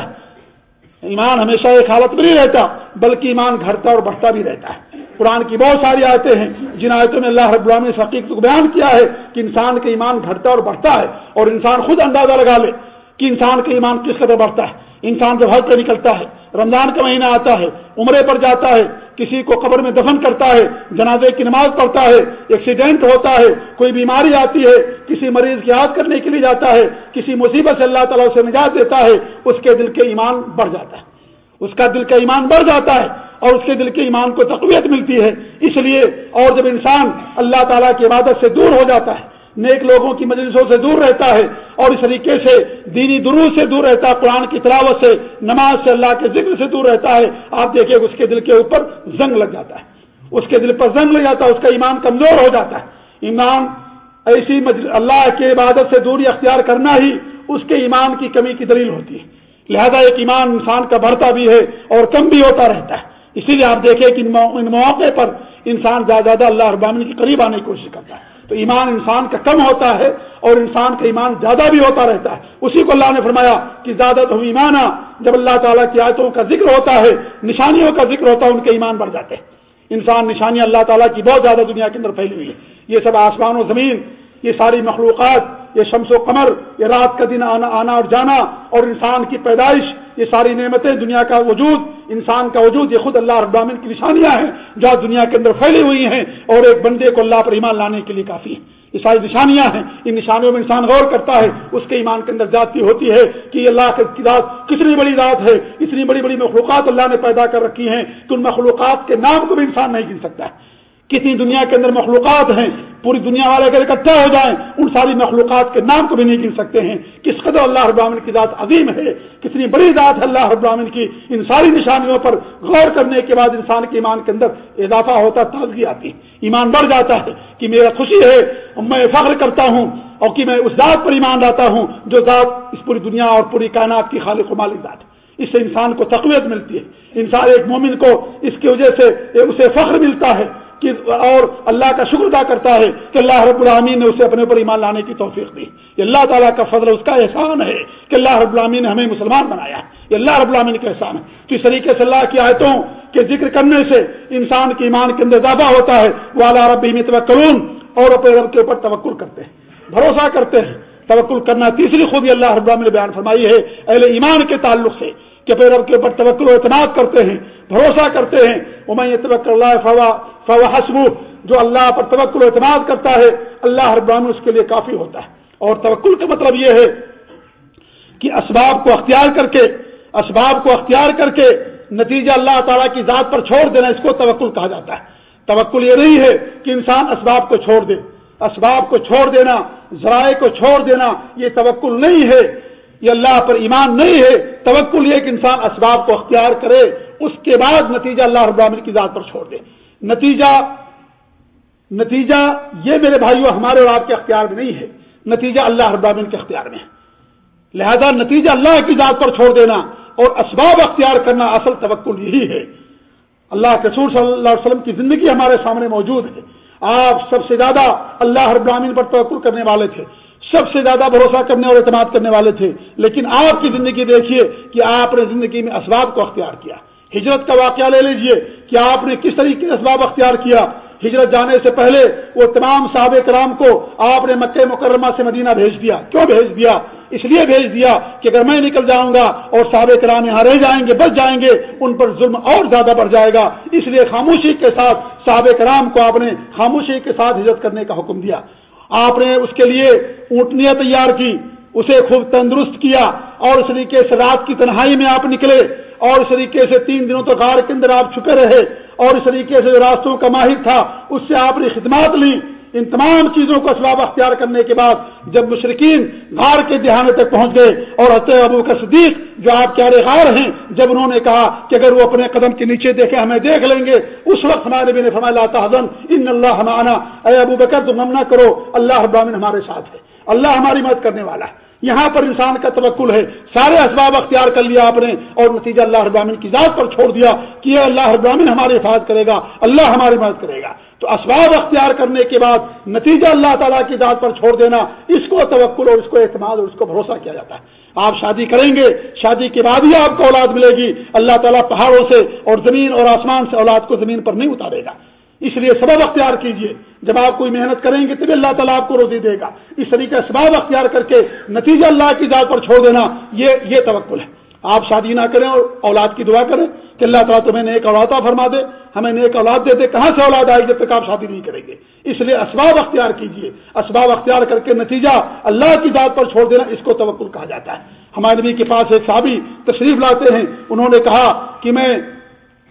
ایمان ہمیشہ ایک حالت میں نہیں رہتا، بلکہ ایمان گھٹتا اور بڑھتا بھی رہتا ہے۔ قرآن کی بہت ساری آیتیں ہیں، جن آیتوں میں اللہ رب العالمین نے حقیقت کو بیان کیا ہے کہ انسان کا ایمان گھٹتا اور بڑھتا ہے اور انسان خود اندازہ لگا لے کہ انسان کا ایمان کس قدر بڑھتا ہے۔ انسان جب حج پہ نکلتا ہے رمضان کا مہینہ آتا ہے، عمرے پر جاتا ہے، کسی کو قبر میں دفن کرتا ہے، جنازے کی نماز پڑھتا ہے، ایکسیڈنٹ ہوتا ہے، کوئی بیماری آتی ہے، کسی مریض کی یاد کرنے کے لیے جاتا ہے، کسی مصیبت سے اللہ تعالیٰ سے نجات دیتا ہے، اس کے دل کے ایمان بڑھ جاتا ہے۔ اس کا دل کا ایمان بڑھ جاتا ہے اور اس کے دل کے ایمان کو تقویت ملتی ہے۔ اس لیے اور جب انسان اللہ تعالیٰ کی عبادت سے دور ہو جاتا ہے نیک لوگوں کی مجلسوں سے دور رہتا ہے اور اس طریقے سے دینی درو سے دور رہتا ہے، قرآن کی تلاوت سے، نماز سے، اللہ کے ذکر سے دور رہتا ہے۔ آپ دیکھیں اس کے دل کے اوپر زنگ لگ جاتا ہے۔ اس کے دل پر زنگ لگ جاتا ہے، اس کا ایمان کمزور ہو جاتا ہے۔ ایمان ایسی اللہ کے عبادت سے دوری اختیار کرنا ہی اس کے ایمان کی کمی کی دلیل ہوتی ہے۔ لہذا ایک ایمان انسان کا بڑھتا بھی ہے اور کم بھی ہوتا رہتا ہے۔ اسی لیے آپ دیکھیں کہ ان مواقع پر انسان زیادہ زیادہ اللہ ابامن کے قریب آنے کی کوشش کرتا ہے۔ تو ایمان انسان کا کم ہوتا ہے اور انسان کا ایمان زیادہ بھی ہوتا رہتا ہے۔ اسی کو اللہ نے فرمایا کہ زیادہ تو ایمان جب اللہ تعالیٰ کی آیتوں کا ذکر ہوتا ہے، نشانیوں کا ذکر ہوتا ہے، ان کے ایمان بڑھ جاتے ہیں۔ انسان نشانیاں اللہ تعالیٰ کی بہت زیادہ دنیا کے اندر پھیلی ہوئی ہے یہ سب آسمان و زمین، یہ ساری مخلوقات یہ شمس و قمر، یہ رات کا دن آنا آنا اور جانا، اور انسان کی پیدائش، یہ ساری نعمتیں دنیا کا وجود، انسان کا وجود، یہ خود اللہ ابامن کی نشانیاں ہیں جو دنیا کے اندر پھیلی ہوئی ہیں اور ایک بندے کو اللہ پر ایمان لانے کے لیے کافی ہے یہ ساری نشانیاں ہیں۔ ان نشانیوں میں انسان غور کرتا ہے، اس کے ایمان کے اندر جاتی ہوتی ہے کہ یہ اللہ کی ذات کتنی بڑی ذات ہے، اتنی بڑی بڑی مخلوقات اللہ نے پیدا کر رکھی ہیں کہ ان مخلوقات کے نام کو بھی انسان نہیں گن سکتا ہے۔ کتنی دنیا کے اندر مخلوقات ہیں، پوری دنیا والے اگر اکٹھا ہو جائیں، ان ساری مخلوقات کے نام کو بھی نہیں گن سکتے ہیں۔ کس قدر اللہ ابراہین کی ذات عظیم ہے، کتنی بڑی ذات ہے اللہ ابراہین کی۔ ان ساری نشانیوں پر غور کرنے کے بعد انسان کے ایمان کے اندر اضافہ ہوتا تازگی آتی۔ ایمان بڑھ جاتا ہے کہ میرا خوشی ہے، میں فخر کرتا ہوں اور کہ میں اس ذات پر ایمان لاتا ہوں جو ذات اس پوری دنیا اور پوری کائنات کی خالق و مالک ذات۔ اس سے انسان کو تقویت ملتی ہے۔ انسان ایک مومن کو اس کی وجہ سے، اسے فخر ملتا ہے۔ کہ اور اللہ کا شکر ادا کرتا ہے کہ اللہ رب العامین نے اسے اپنے اوپر ایمان لانے کی توفیق دی۔ یہ اللہ تعالیٰ کا فضل اس کا احسان ہے کہ اللہ رب العامین نے ہمیں مسلمان بنایا یہ اللہ رب العامین کا احسان ہے۔ تو اس طریقے سے اللہ کی آیتوں کے ذکر کرنے سے انسان کے ایمان کے اندر اضافہ ہوتا ہے۔ وہ اللہ رب میں توکلون اور اپنے رب کے اوپر توکل کرتے ہیں۔ بھروسہ کرتے ہیں۔ توکل کرنا تیسری خوبی اللہ رب العالمین نے بیان فرمائی ہے۔ اہل ایمان کے تعلق سے کہ پھر رب کے اوپر توکل و اعتماد کرتے ہیں، بھروسہ کرتے ہیں۔ وہ میں یہ اللہ فوا فوا حسب جو اللہ پر توکل و اعتماد کرتا ہے، اللہ رب العالمین اس کے لیے کافی ہوتا ہے۔ اور توکل کا مطلب یہ ہے کہ اسباب کو اختیار کر کے، اسباب کو اختیار کر کے نتیجہ اللہ تعالیٰ کی ذات پر چھوڑ دینا، اس کو توکل کہا جاتا ہے۔ توکل یہ نہیں ہے کہ انسان اسباب کو چھوڑ دے۔ اسباب کو چھوڑ دینا، ذرائع کو چھوڑ دینا، یہ توکل نہیں ہے۔ یہ اللہ پر ایمان نہیں ہے، توکل یہ کہ انسان اسباب کو اختیار کرے، اس کے بعد نتیجہ اللہ رب العالمین کی ذات پر چھوڑ دے۔ نتیجہ نتیجہ یہ میرے بھائیوں ہمارے اور آپ کے اختیار میں نہیں ہے۔ نتیجہ اللہ رب العالمین کے اختیار میں ہے۔ لہذا نتیجہ اللہ کی ذات پر چھوڑ دینا اور اسباب اختیار کرنا اصل توکل یہی ہے۔ اللہ کے صلی اللہ علیہ وسلم کی زندگی ہمارے سامنے موجود ہے۔ آپ سب سے زیادہ اللہ ہر براہین پر توقل کرنے والے تھے۔ سب سے زیادہ بھروسہ کرنے اور اعتماد کرنے والے تھے۔ لیکن آپ کی زندگی دیکھیے کہ آپ نے زندگی میں اسباب کو اختیار کیا۔ ہجرت کا واقعہ لے لیجیے کہ آپ نے کس طریقے سے اسباب اختیار کیا۔ ہجرت جانے سے پہلے وہ تمام صحابہ کرام کو آپ نے مکہ مکرمہ سے مدینہ بھیج دیا۔ کیوں بھیج دیا؟ اس لیے بھیج دیا کہ اگر میں نکل جاؤں گا اور صحابہ کرام یہاں رہ جائیں گے، بچ جائیں گے، ان پر ظلم اور زیادہ بڑھ جائے گا۔ اس لیے خاموشی کے ساتھ صحابہ کرام کو آپ نے خاموشی کے ساتھ ہجرت کرنے کا حکم دیا۔ آپ نے اس کے لیے اونٹنیاں تیار کی، اسے خوب تندرست کیا اور اس طریقے سے رات کی تنہائی میں آپ نکلے اور اس طریقے سے تین دنوں تک غار کے اندر آپ چھپے رہے اور اس طریقے سے جو راستوں کا ماہر تھا، اس سے آپ نے خدمات لی ان تمام چیزوں کو اسباب اختیار کرنے کے بعد جب مشرقین غار کے دہانے تک پہنچ گئے اور ابو کا صدیق جو آپ کیارے غار ہیں، جب انہوں نے کہا کہ اگر وہ اپنے قدم کے نیچے دیکھے ہمیں دیکھ لیں گے، اس وقت ہمارے بھی نے فرمایا حضن ان اللہ ہمانا اے ابو بکر، تم ہم نہ کرو، اللہ ابامن ہمارے ساتھ ہے، اللہ ہماری مدد کرنے والا ہے۔ یہاں پر انسان کا توکل ہے۔ سارے اسباب اختیار کر لیا آپ نے اور نتیجہ اللہ ابراہین کی ذات پر چھوڑ دیا کہ یہ اللہ ابراہین ہماری حفاظت کرے گا، اللہ ہماری مدد کرے گا۔ تو اسباب اختیار کرنے کے بعد نتیجہ اللہ تعالیٰ کی ذات پر چھوڑ دینا، اس کو توکل اور اس کو اعتماد اور اس کو بھروسہ کیا جاتا ہے۔ آپ شادی کریں گے، شادی کے بعد ہی آپ کو اولاد ملے گی۔ اللہ تعالیٰ پہاڑوں سے اور زمین اور آسمان سے اولاد کو زمین پر نہیں اتارے گا۔ اس لیے سبب اختیار کیجیے۔ جب آپ کوئی محنت کریں گے تب اللہ تعالیٰ آپ کو روزی دے گا۔ اس طریقے سباب اختیار کر کے نتیجہ اللہ کی ذات پر چھوڑ دینا، یہ یہ توکل ہے۔ آپ شادی نہ کریں اور اولاد کی دعا کریں کہ اللہ تعالیٰ تمہیں نیک اولادہ فرما دے، ہمیں نیک اولاد دے دے، کہاں سے اولاد آئے جب تک آپ شادی نہیں کریں گے؟ اس لیے اسباب اختیار کیجیے۔ اسباب اختیار کر کے نتیجہ اللہ کی ذات پر چھوڑ دینا، اس کو توکل کہا جاتا ہے۔ ہمارے نبی کے پاس ایک صحابی تشریف لاتے ہیں، انہوں نے کہا کہ میں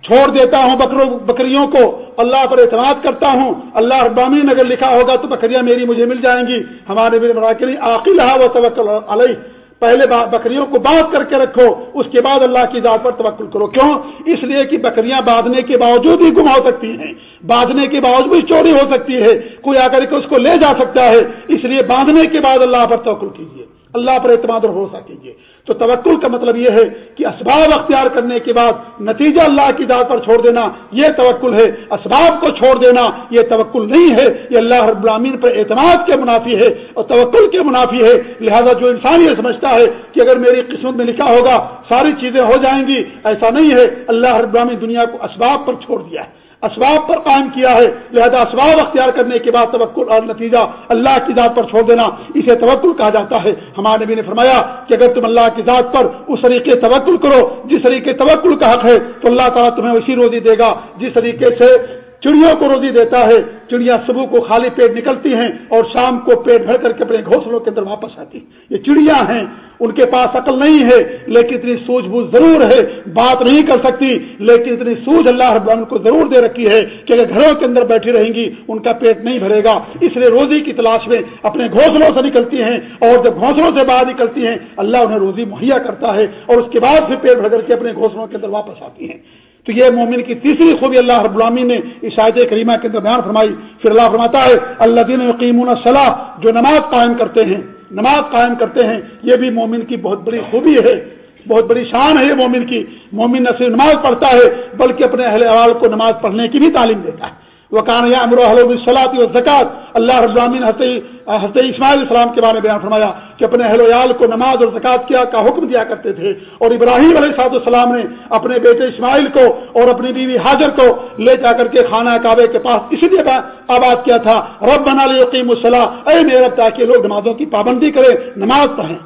چھوڑ دیتا ہوں بکروں بکریوں کو۔ اللہ پر اعتماد کرتا ہوں۔ اللہ ابامین اگر لکھا ہوگا تو بکریاں میری مجھے مل جائیں گی۔ ہمارے میرے عقیل و توکل علیہ۔ پہلے بکریوں کو باندھ کر کے رکھو، اس کے بعد اللہ کی ذات پر توقل کرو۔ کیوں؟ اس لیے کہ بکریاں باندھنے کے باوجود ہی گم ہو سکتی ہیں۔ باندھنے کے باوجود چوری ہو سکتی ہے۔ کوئی آ کر کے اس کو لے جا سکتا ہے۔ اس لیے باندھنے کے بعد اللہ پر توقل کیجیے اللہ پر اعتماد اور بھروسہ کیجیے تو توکل کا مطلب یہ ہے کہ اسباب اختیار کرنے کے بعد نتیجہ اللہ کی ذات پر چھوڑ دینا، یہ توکل ہے۔ اسباب کو چھوڑ دینا، یہ توکل نہیں ہے۔ یہ اللہ رب العالمین پر اعتماد کے منافی ہے اور توکل کے منافی ہے۔ لہذا جو انسان یہ سمجھتا ہے کہ اگر میری قسمت میں لکھا ہوگا، ساری چیزیں ہو جائیں گی، ایسا نہیں ہے۔ اللہ رب العالمین دنیا کو اسباب پر چھوڑ دیا ہے۔ اسباب پر قائم کیا ہے، لہذا اسباب اختیار کرنے کے بعد توکل اور نتیجہ اللہ کی ذات پر چھوڑ دینا، اسے توکل کہا جاتا ہے۔ ہمارے نبی نے فرمایا کہ اگر تم اللہ کی ذات پر اس طریقے توکل کرو، جس طریقے توکل کا حق ہے، تو اللہ تعالیٰ تمہیں اسی روزی دے گا۔ جس طریقے سے چڑیوں کو روزی دیتا ہے چڑیا صبح کو خالی پیٹ نکلتی ہیں اور شام کو پیٹ بھر کر کے اپنے گھونسلوں کے اندر واپس آتی یہ چڑیا ہیں، ان کے پاس عقل نہیں ہے، لیکن اتنی سوجھ بوجھ ضرور ہے۔ بات نہیں کر سکتی، لیکن اتنی سوجھ اللہ رب کو ضرور دے رکھی ہے کہ اگر گھروں کے اندر بیٹھی رہیں گی، ان کا پیٹ نہیں بھرے گا۔ اس لیے روزی کی تلاش میں اپنے گھونسلوں سے نکلتی ہیں اور جب گھونسلوں سے باہر نکلتی ہیں، اللہ انہیں روزی مہیا کرتا ہے اور اس کے بعد پھر پیٹ بھر کر کے اپنے گھونسلوں کے اندر واپس آتی ہیں۔ تو یہ مومن کی تیسری خوبی اللہ رب العامی نے عشاعت کریمہ کے اندر بیان فرمائی۔ پھر اللہ فرماتا ہے اللہ دین یقین صلاح جو نماز قائم کرتے ہیں، نماز قائم کرتے ہیں۔ یہ بھی مومن کی بہت بڑی خوبی ہے، بہت بڑی شان ہے یہ مومن کی۔ مومن نہ صرف نماز پڑھتا ہے، بلکہ اپنے اہل عوال کو نماز پڑھنے کی بھی تعلیم دیتا ہے۔ وہ کان یا امر صلاحی و زکات اللہ رضامین حضرت اسماعیل السلام کے بارے میں بیان فرمایا کہ اپنے اہل ویال کو نماز اور زکات کیا کا حکم دیا کرتے تھے اور ابراہیم علیہ صاحب السلام نے اپنے بیٹے اسماعیل کو اور اپنی بیوی حاضر کو لے جا کر کے خانہ کعبے کے پاس اسی لیے آباد کیا تھا۔ رب بنا لیقیم الصلاح اے میرا تاکہ لوگ نمازوں کی پابندی کریں، نماز پڑھیں۔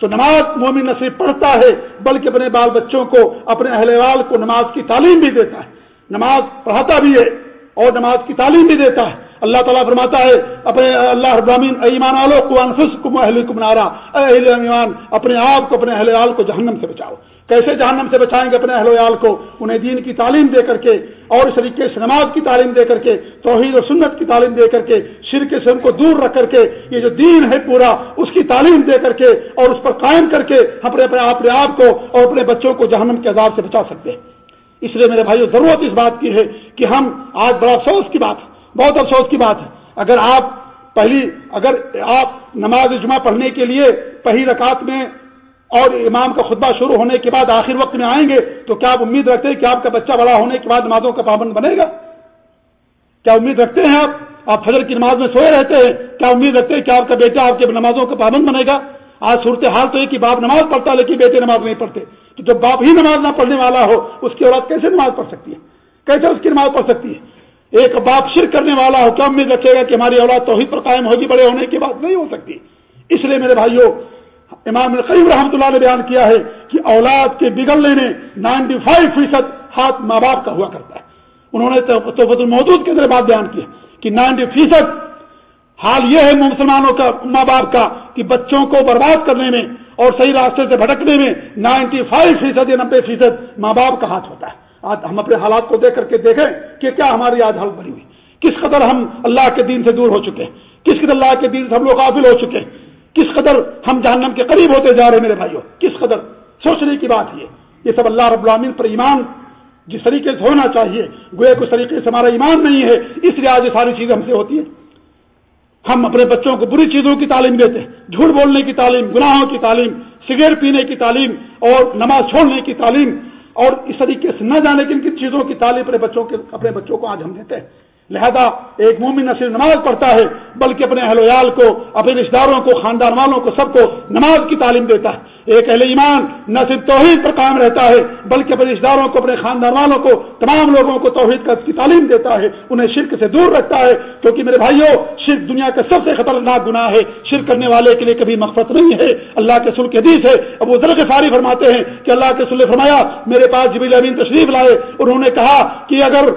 تو نماز مومن نصیب پڑھتا ہے، بلکہ اپنے بال بچوں کو، اپنے اہل وال کو نماز کی تعلیم بھی دیتا ہے۔ نماز پڑھاتا بھی ہے۔ اور نماز کی تعلیم بھی دیتا ہے۔ اللہ تعالیٰ فرماتا ہے، اپنے اللہ ابراہین ایمان عالو کو انفس کم اہل کم نارا۔ اہل ایمان، اپنے آپ کو، اپنے اہل عال کو جہنم سے بچاؤ۔ کیسے جہنم سے بچائیں گے اپنے اہل عال کو؟ انہیں دین کی تعلیم دے کر کے، اور اس طریقے سے نماز کی تعلیم دے کر کے، توحید و سنت کی تعلیم دے کر کے، شرک سے ان کو دور رکھ کر کے، یہ جو دین ہے پورا، اس کی تعلیم دے کر کے، اور اس پر قائم کر کے اپنے اپنے اپنے آپ کو، اور اپنے بچوں کو جہنم کے عذاب سے بچا سکتے ہیں۔ اس لیے میرے بھائیو، ضرورت اس بات کی ہے کہ ہم آج بڑا افسوس کی بات ہے، بہت افسوس کی بات ہے۔ اگر آپ پہلی، اگر آپ نماز جمعہ پڑھنے کے لیے پہلی رکعت میں اور امام کا خطبہ شروع ہونے کے بعد آخر وقت میں آئیں گے، تو کیا آپ امید رکھتے ہیں کہ آپ کا بچہ بڑا ہونے کے بعد نمازوں کا پابند بنے گا؟ کیا امید رکھتے ہیں آپ؟ آپ فجر کی نماز میں سوئے رہتے ہیں۔ کیا امید رکھتے ہیں کہ آپ کا بیٹا آپ کے نمازوں کا پابند بنے گا؟ آج صورتحال تو یہ کہ باپ نماز پڑھتا لیکن بیٹے نماز نہیں پڑھتے۔ تو جب باپ ہی نماز نہ پڑھنے والا ہو، اس کی اولاد کیسے نماز پڑھ سکتی ہے؟ کیسے اس کی نماز پڑھ سکتی ہے؟ ایک باپ شرک کرنے والا ہو، کیا امید رکھے گا کہ ہماری اولاد توحید پر قائم ہوگی؟ بڑے ہونے کی بات نہیں ہو سکتی۔ اس لیے میرے بھائیوں، امام قریب رحمۃ اللہ نے بیان کیا ہے کہ اولاد کے بگڑنے میں نائنٹی فائیو فیصد ہاتھ ماں باپ کا ہوا کرتا ہے۔ انہوں نے تو موجود کے اندر بات بیان کی کہ نائنٹی فیصد حال یہ ہے مسلمانوں کا، ماں باپ کا، کہ بچوں کو برباد کرنے میں اور صحیح راستے سے بھٹکنے میں نائنٹی فائیو فیصد یا نبے فیصد ماں باپ کا ہاتھ ہوتا ہے۔ آج ہم اپنے حالات کو دیکھ کر کے دیکھیں کہ کیا ہماری آج حالت بنی ہوئی۔ کس قدر ہم اللہ کے دین سے دور ہو چکے ہیں؟ کس قدر اللہ کے دین سے ہم لوگ قابل ہو چکے ہیں؟ کس قدر ہم جہنم کے قریب ہوتے جا رہے ہیں میرے بھائیوں کس قدر؟ سوچنے کی بات یہ یہ سب اللہ رب العالمین پر ایمان، جس طریقے سے ہونا چاہیے گوئے کس طریقے سے ہمارا ایمان نہیں ہے، اس لیے آج یہ ساری چیزیں ہم سے ہوتی ہیں۔ ہم اپنے بچوں کو بری چیزوں کی تعلیم دیتے ہیں، جھوٹ بولنے کی تعلیم، گناہوں کی تعلیم، سگریٹ پینے کی تعلیم اور نماز چھوڑنے کی تعلیم اور اس طریقے سے نہ جانے کن کن چیزوں کی تعلیم اپنے بچوں کے اپنے بچوں کو آج ہم دیتے ہیں۔ لہذا ایک مومن نہ صرف نماز پڑھتا ہے، بلکہ اپنے اہل ویال کو، اپنے رشتے داروں کو، خاندان والوں کو، سب کو نماز کی تعلیم دیتا ہے۔ ایک اہل ایمان نہ صرف توحید پر قائم رہتا ہے، بلکہ اپنے رشتے داروں کو، اپنے خاندان والوں کو، تمام لوگوں کو توحید کی تعلیم دیتا ہے۔ انہیں شرک سے دور رکھتا ہے، کیونکہ میرے بھائیوں شرک دنیا کا سب سے خطرناک گناہ ہے۔ شرک کرنے والے کے لیے کبھی مقصد نہیں ہے۔ اللہ کے سل کے حدیث ہے اب وہ ذرا ساری فرماتے ہیں کہ اللہ کے سل فرمایا، میرے پاس جبیل امین تشریف لائے۔ انہوں نے کہا کہ اگر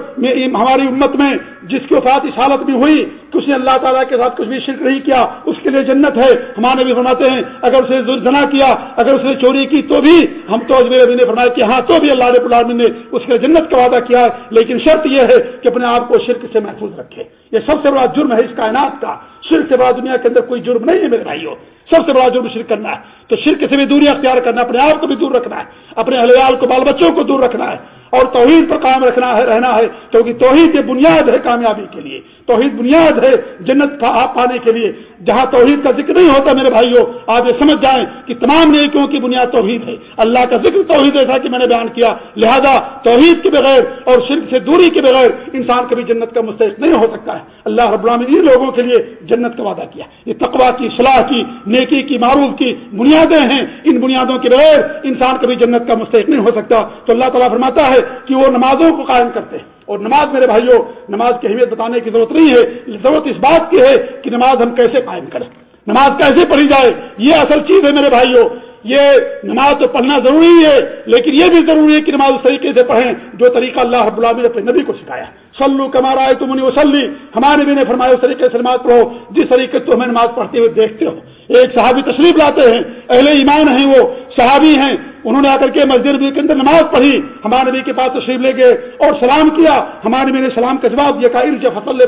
ہماری امت میں جس کی وفات اس حالت میں ہوئی اس نے اللہ تعالیٰ کے ساتھ کچھ بھی شرک نہیں کیا، اس کے لیے جنت ہے۔ ہمارے بھی فرماتے ہیں، اگر اسے جنا کیا، اگر اس نے چوری کی تو بھی ہم تو ابھی نے فرمایا کہ ہاں تو بھی اللہ رب العالمین نے اس کے جنت کا وعدہ کیا ہے۔ لیکن شرط یہ ہے کہ اپنے آپ کو شرک سے محفوظ رکھے۔ یہ سب سے بڑا جرم ہے اس کائنات کا۔ شرک سے بڑا دنیا کے اندر کوئی جرم نہیں ہے میرے بھائیوں۔ سب سے بڑا جرم شرک کرنا ہے۔ تو شرک سے بھی دوری اختیار کرنا اپنے آپ کو بھی دور رکھنا ہے۔ اپنے اہلیال کو، بال بچوں کو دور رکھنا ہے۔ اور توحید پر قائم رکھنا ہے، رہنا ہے۔ کیونکہ توحید یہ بنیاد ہے کامیابی کے لیے۔ توحید بنیاد ہے جنت پانے کے لیے۔ جہاں توحید کا ذکر نہیں ہوتا میرے بھائیوں، آپ یہ سمجھ جائیں کہ تمام نیکیوں کی بنیاد توحید ہے۔ اللہ کا ذکر توحید ایسا کہ میں نے بیان کیا۔ لہذا توحید کے بغیر اور شرک سے دوری کے بغیر انسان کبھی جنت کا مستحق نہیں ہو سکتا ہے۔ اللہ رب العالمین ان لوگوں کے لیے جنت کا وعدہ کیا۔ یہ تقوا کی، صلاح کی، نیکی کی، معروف کی بنیادیں ہیں۔ ان بنیادوں کے بغیر انسان کبھی جنت کا مستحق نہیں ہو سکتا۔ تو اللہ تعالیٰ فرماتا ہے کہ وہ نمازوں کو قائم کرتے ہیں۔ اور نماز میرے بھائیوں نماز کی اہمیت بتانے کی ضرورت نہیں ہے ضرورت اس بات کی ہے کہ نماز ہم کیسے قائم کریں۔ نماز کیسے پڑھی جائے، یہ اصل چیز ہے میرے بھائیوں یہ نماز تو پڑھنا ضروری ہے، لیکن یہ بھی ضروری ہے کہ نماز اس طریقے سے پڑھیں جو طریقہ اللہ رب العالمین نے اپنے نبی کو سکھایا۔ سلو کمارا ہے تم وسلی ہمارے نبی نے فرمایا اس طریقے سے نماز پڑھو، جس طریقے سے تمہیں نماز پڑھتے ہوئے دیکھتے ہو۔ ایک صحابی تشریف لاتے ہیں، اہل ایمان ہیں وہ، صحابی ہیں انہوں نے آ کر کے مسجد کے اندر نماز پڑھی، ہمارے نبی کے پاس تشریف لے گئے اور سلام کیا۔ ہمارے نبی نے سلام کا جواب دیا کہ فصل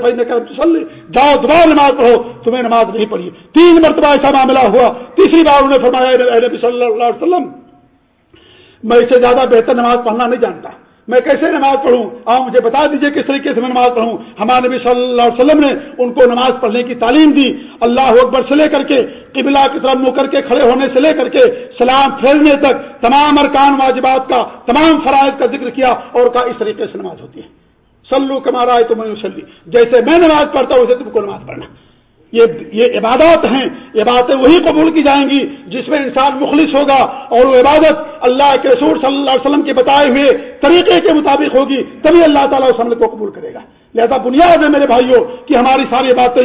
فصل جاؤ دوبارہ نماز پڑھو، تمہیں نماز نہیں پڑھی۔ تین مرتبہ ایسا معاملہ ہوا۔ تیسری بار انہوں نے فرمایا نبی صلی اللہ علیہ وسلم، میں اس سے زیادہ بہتر نماز پڑھنا نہیں جانتا۔ میں کیسے نماز پڑھوں؟ آپ مجھے بتا دیجیے کس طریقے سے میں نماز پڑھوں؟ ہمارے نبی صلی اللہ علیہ وسلم نے ان کو نماز پڑھنے کی تعلیم دی۔ اللہ اکبر سے لے کر کے قبلہ کی طرف منہ کر کے کھڑے ہونے سے لے کر کے سلام پھیلنے تک تمام ارکان واجبات کا، تمام فرائض کا ذکر کیا اور کہا اس طریقے سے نماز ہوتی ہے۔ سلو کمارا ہے تو میں جیسے میں نماز پڑھتا ہوں ویسے تم کو نماز پڑھنا۔ یہ عبادات ہیں، عبادتیں وہی قبول کی جائیں گی جس میں انسان مخلص ہوگا اور وہ عبادت اللہ کے رسول صلی اللہ علیہ وسلم کے بتائے ہوئے طریقے کے مطابق ہوگی، تبھی اللہ تعالیٰ اس عمل کو قبول کرے گا۔ لہذا بنیاد ہے میرے بھائیوں، کہ ہماری ساری باتیں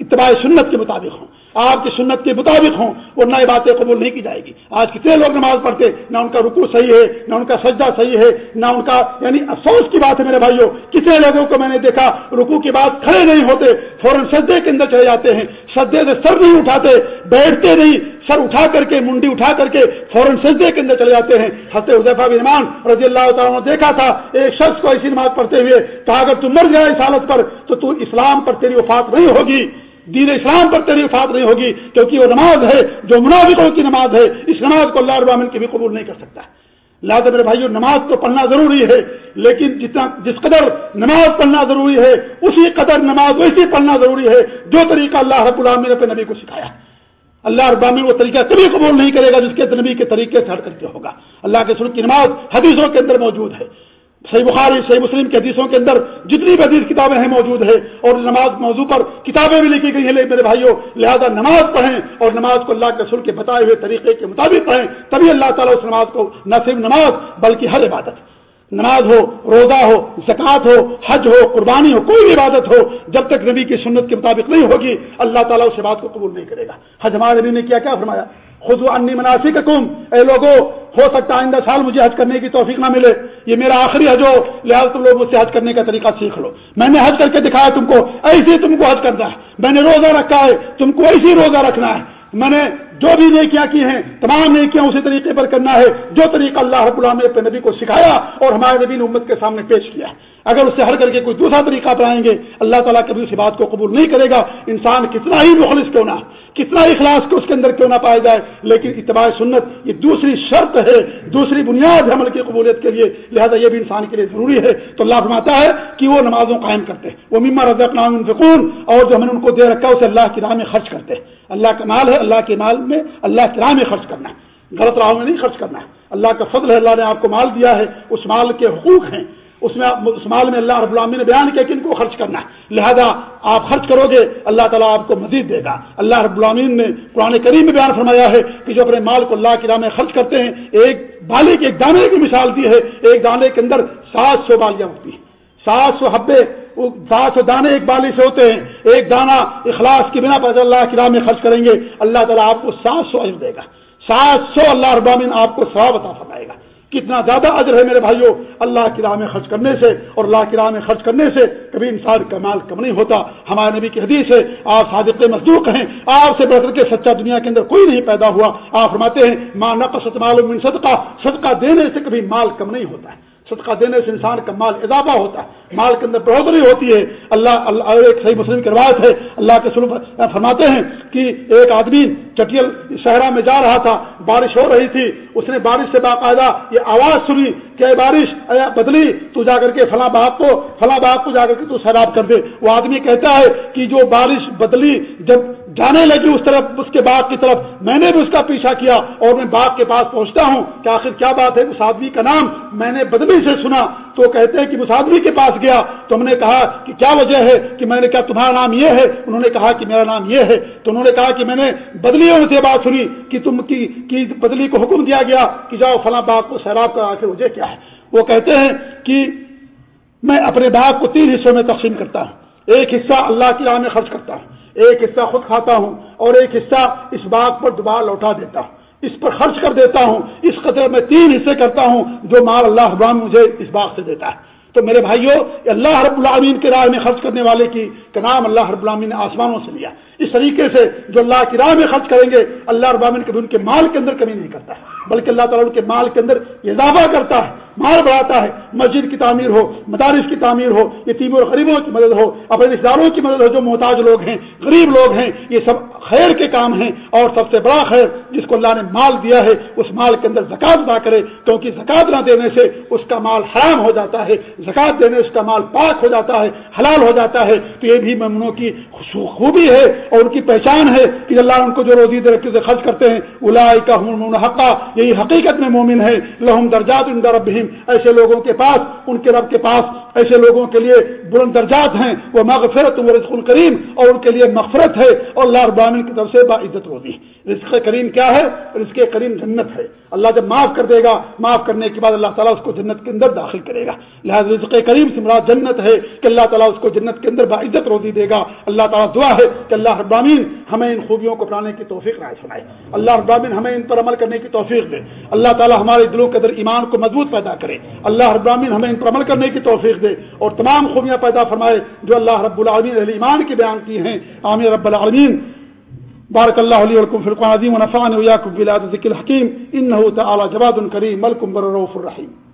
اتباع سنت کے مطابق ہوں۔ آپ کی سنت کے مطابق ہوں اور نئے باتیں قبول نہیں کی جائے گی۔ آج کتنے لوگ نماز پڑھتے، نہ ان کا رکو صحیح ہے، نہ ان کا سجدہ صحیح ہے، نہ ان کا یعنی افسوس کی بات ہے میرے بھائیوں، کتنے لوگوں کو میں نے دیکھا رکو کی بات کھڑے نہیں ہوتے، فوراً سجدے کے اندر چلے جاتے ہیں، سجدے سے سر نہیں اٹھاتے، بیٹھتے نہیں، سر اٹھا کر کے، منڈی اٹھا کر کے فوراً سجدے کے اندر چلے جاتے ہیں۔ حضرت حضیفہ بنمان رضی اللہ تعالیٰ نے دیکھا تھا، ایک شخص کو ایسی نماز پڑھتے ہوئے کہا، اگر تم مر جائے اس حالت پر، تو تو اسلام پر تیری وفات نہیں ہوگی۔ دین اسلام پر تیری وفات نہیں ہوگی، کیونکہ وہ نماز ہے، جو منافقوں کی نماز ہے، اس نماز کو اللہ ابامن کی بھی قبول نہیں کر سکتا۔ لہٰذا میرے بھائیوں نماز تو پڑھنا ضروری ہے، لیکن جتنا، جس قدر نماز پڑھنا ضروری ہے، اسی قدر نماز ویسی پڑھنا ضروری ہے، جو طریقہ اللہ رب العالمین نے اپنے نبی کو سکھایا۔ اللہ ابامن وہ طریقہ کبھی قبول نہیں کرے گا، جس کے نبی کے طریقے سے ہٹ کر کے ہوگا۔ اللہ کے سر کی نماز حدیثوں کے اندر موجود ہے۔ صحیح بخاری، صحیح مسلم کے حدیثوں کے اندر جتنی بھی حدیث کتابیں ہیں موجود ہے اور نماز موضوع پر کتابیں بھی لکھی گئی ہیں، میرے بھائیوں، لہذا نماز پڑھیں اور نماز کو اللہ کے سر کے بتائے ہوئے طریقے کے مطابق پڑھیں، تبھی اللہ تعالیٰ اس نماز کو نہ صرف نماز بلکہ ہر عبادت، نماز ہو، روزہ ہو، زکوٰۃ ہو، حج ہو، قربانی ہو، کوئی بھی عبادت ہو، جب تک نبی کی سنت کے مطابق نہیں ہوگی، اللہ تعالیٰ اس بات کو قبول نہیں کرے گا۔ حج ہمارے نبی نے کیا کیا فرمایا؟ خود انی مناسب کم اے لوگوں ہو سکتا ہے آئندہ سال مجھے حج کرنے کی توفیق نہ ملے. یہ میرا آخری حج ہو، لہٰذا تم لوگ مجھ سے حج کرنے کا طریقہ سیکھ لو. میں نے حج کر کے دکھایا تم کو، ایسے تم کو حج کرنا ہے. میں نے روزہ رکھا ہے، تم کو ایسے روزہ رکھنا ہے. میں نے جو بھی نیکیاں کی ہیں، تمام نیکیاں اسی طریقے پر کرنا ہے، جو طریقہ اللہ رب العالمین نے نبی کو سکھایا اور ہمارے نبی نے امت کے سامنے پیش کیا اگر اس سے ہر کر کے کوئی دوسرا طریقہ اپنائیں گے، اللہ تعالیٰ کبھی اس بات کو قبول نہیں کرے گا۔ انسان کتنا ہی مخلص کیوں نہ کتنا اخلاص کو اس کے اندر کیوں نہ پایا جائے، لیکن اتباع سنت یہ دوسری شرط ہے، دوسری بنیاد عمل کی قبولیت کے لیے۔ لہذا یہ بھی انسان کے لیے ضروری ہے۔ تو اللہ فرماتا ہے کہ وہ نمازوں قائم کرتے ہیں۔ وہ مما رضا اپنا فکون اور جو ہم نے ان کو دے رکھا ہے، اسے اللہ کی راہ میں خرچ کرتے ہیں۔ اللہ کا مال ہے، اللہ کے مال میں، اللہ کی راہ میں خرچ کرنا ہے۔ غلط راہوں میں نہیں خرچ کرنا ہے۔ اللہ کا فضل ہے، اللہ نے آپ کو مال دیا ہے، اس مال کے حقوق ہیں۔ اس میں اس مال میں اللہ رب العالمین نے بیان کیا کہ ان کو خرچ کرنا ہے۔ لہذا آپ خرچ کرو گے، اللہ تعالیٰ آپ کو مزید دے گا۔ اللہ رب العالمین نے قرآن کریم میں بیان فرمایا ہے کہ جو اپنے مال کو اللہ کی راہ میں خرچ کرتے ہیں، ایک بالی کے، ایک دانے کی مثال دی ہے۔ ایک دانے کے اندر سات سو بالیاں ہوتی ہیں۔ سات سو حبے سات سو دانے ایک بالی سے ہوتے ہیں۔ ایک دانہ اخلاص کی بنا پر اللہ کی راہ میں خرچ کریں گے، اللہ تعالیٰ آپ کو سات سو عزم دے گا۔ سات سو اللہ ابامین آپ کو ثواب عطا فرمائے گا۔ کتنا زیادہ اجر ہے میرے بھائیوں اللہ کی راہ میں خرچ کرنے سے اور اللہ کی راہ میں خرچ کرنے سے کبھی انسان کا مال کم نہیں ہوتا۔ ہمارے نبی کی حدیث ہے، آپ صادق مزدور ہیں، آپ سے بڑھ کر کے سچا دنیا کے اندر کوئی نہیں پیدا ہوا۔ آپ فرماتے ہیں ماں نقص معلوم صدقہ صدقہ دینے سے کبھی مال کم نہیں ہوتا ہے۔ صدقہ دینے سے انسان کا مال اضافہ ہوتا ہے۔ مال کے اندر بڑھوتری ہوتی ہے۔ اللہ اللہ ایک صحیح مسلم کی روایت ہے۔ اللہ کے سلوک فرماتے ہیں کہ ایک آدمی چٹیل شہرہ میں جا رہا تھا۔ بارش ہو رہی تھی۔ اس نے بارش سے باقاعدہ یہ آواز سنی کہ بارش بدلی، تو جا کر کے فلاں باغ کو فلاں باغ کو جا کر کے تو سیراب کر دے۔ وہ آدمی کہتا ہے کہ جو بارش بدلی، جب جانے لگی اس طرف، اس کے باغ کی طرف، میں نے بھی اس کا پیچھا کیا اور میں باغ کے پاس پہنچتا ہوں۔ کہ آخر کیا بات ہے؟ اس آدمی کا نام میں نے بدلی سے سنا۔ تو کہتے ہیں کہ اس آدمی کے پاس گیا تو ہم نے کہا کہ کیا وجہ ہے کہ میں نے کہا تمہارا نام یہ ہے؟ انہوں نے کہا کہ میرا نام یہ ہے۔ تو انہوں نے کہا کہ میں نے بدلیوں سے بات سنی کہ تم کی کی بدلی کو حکم دیا گیا کہ جاؤ فلاں باغ کو سیراب کا آخر وجہ کیا ہے۔ وہ کہتے ہیں کہ میں اپنے باغ کو تین حصوں میں تقسیم کرتا ہوں۔ ایک حصہ اللہ کی راہ میں خرچ کرتا ہوں، ایک حصہ خود کھاتا ہوں اور ایک حصہ اس باغ پر دوبارہ لوٹا دیتا ہوں۔ اس پر خرچ کر دیتا ہوں۔ اس قطر میں تین حصے کرتا ہوں جو مال اللہ ابران مجھے اس باغ سے دیتا ہے۔ تو میرے بھائیوں اللہ رب العامین کے رائے میں خرچ کرنے والے کی کا نام اللہ رب العامین نے آسمانوں سے لیا۔ اس طریقے سے جو اللہ کی راہ میں خرچ کریں گے، اللہ رب العامین کبھی ان کے مال کے اندر کمی نہیں کرتا۔ بلکہ اللہ تعالیٰ ان کے مال کے اندر اضافہ کرتا ہے۔ مال بڑھاتا ہے۔ مسجد کی تعمیر ہو، مدارس کی تعمیر ہو یتیم اور غریبوں کی مدد ہو، اپنے رشتے داروں کی مدد ہو، جو محتاج لوگ ہیں، غریب لوگ ہیں، یہ سب خیر کے کام ہیں۔ اور سب سے بڑا خیر جس کو اللہ نے مال دیا ہے، اس مال کے اندر زکات ادا کرے، کیونکہ زکات نہ دینے سے اس کا مال حرام ہو جاتا ہے۔ زکات دینے اس کا مال پاک ہو جاتا ہے، حلال ہو جاتا ہے۔ تو یہ بھی ممنوع کی خوبی ہے اور ان کی پہچان ہے کہ اللہ ان کو جو روزی درخت سے خرچ کرتے ہیں الائی کا یہی حقیقت میں مومن ہے لہم درجات ان دربہم ایسے لوگوں کے پاس، ان کے رب کے پاس ایسے لوگوں کے لیے بلند درجات ہیں۔ وہ مغفرت رزق کریم اور ان کے لیے مغفرت ہے۔ اور اللہ ابامن کی طرف سے باعزت ہوگی رزق کریم کیا ہے؟ رزق کریم جنت ہے۔ اللہ جب معاف کر دے گا، معاف کرنے کے بعد اللہ تعالیٰ اس کو جنت کے اندر داخل کرے گا۔ لہٰذا رزق کریم سے مراد جنت ہے کہ اللہ تعالیٰ اس کو جنت کے اندر باعزت روزی دے گا۔ اللہ تعالیٰ دعا ہے کہ اللہ ابامین ہمیں ان خوبیوں کو اپنانے کی توفیق رائے سنائے اللہ ابامین ہمیں ان پر عمل کرنے کی توفیق دے۔ اللہ تعالیٰ ہمارے دلوں کے اندر ایمان کو مضبوط پیدا کرے۔ اللہ رب العالمین ہمیں ان پر عمل کرنے کی توفیق دے اور تمام خوبیاں پیدا فرمائے جو اللہ رب العالمین اہل ایمان کی بیان کی ہیں۔ عامر رب العالمین۔ بارک اللہ علیہ فرقان عظیم و نفعان ذکر حکیم انہو تعالی جواد کریم ملکم بر الرحیم۔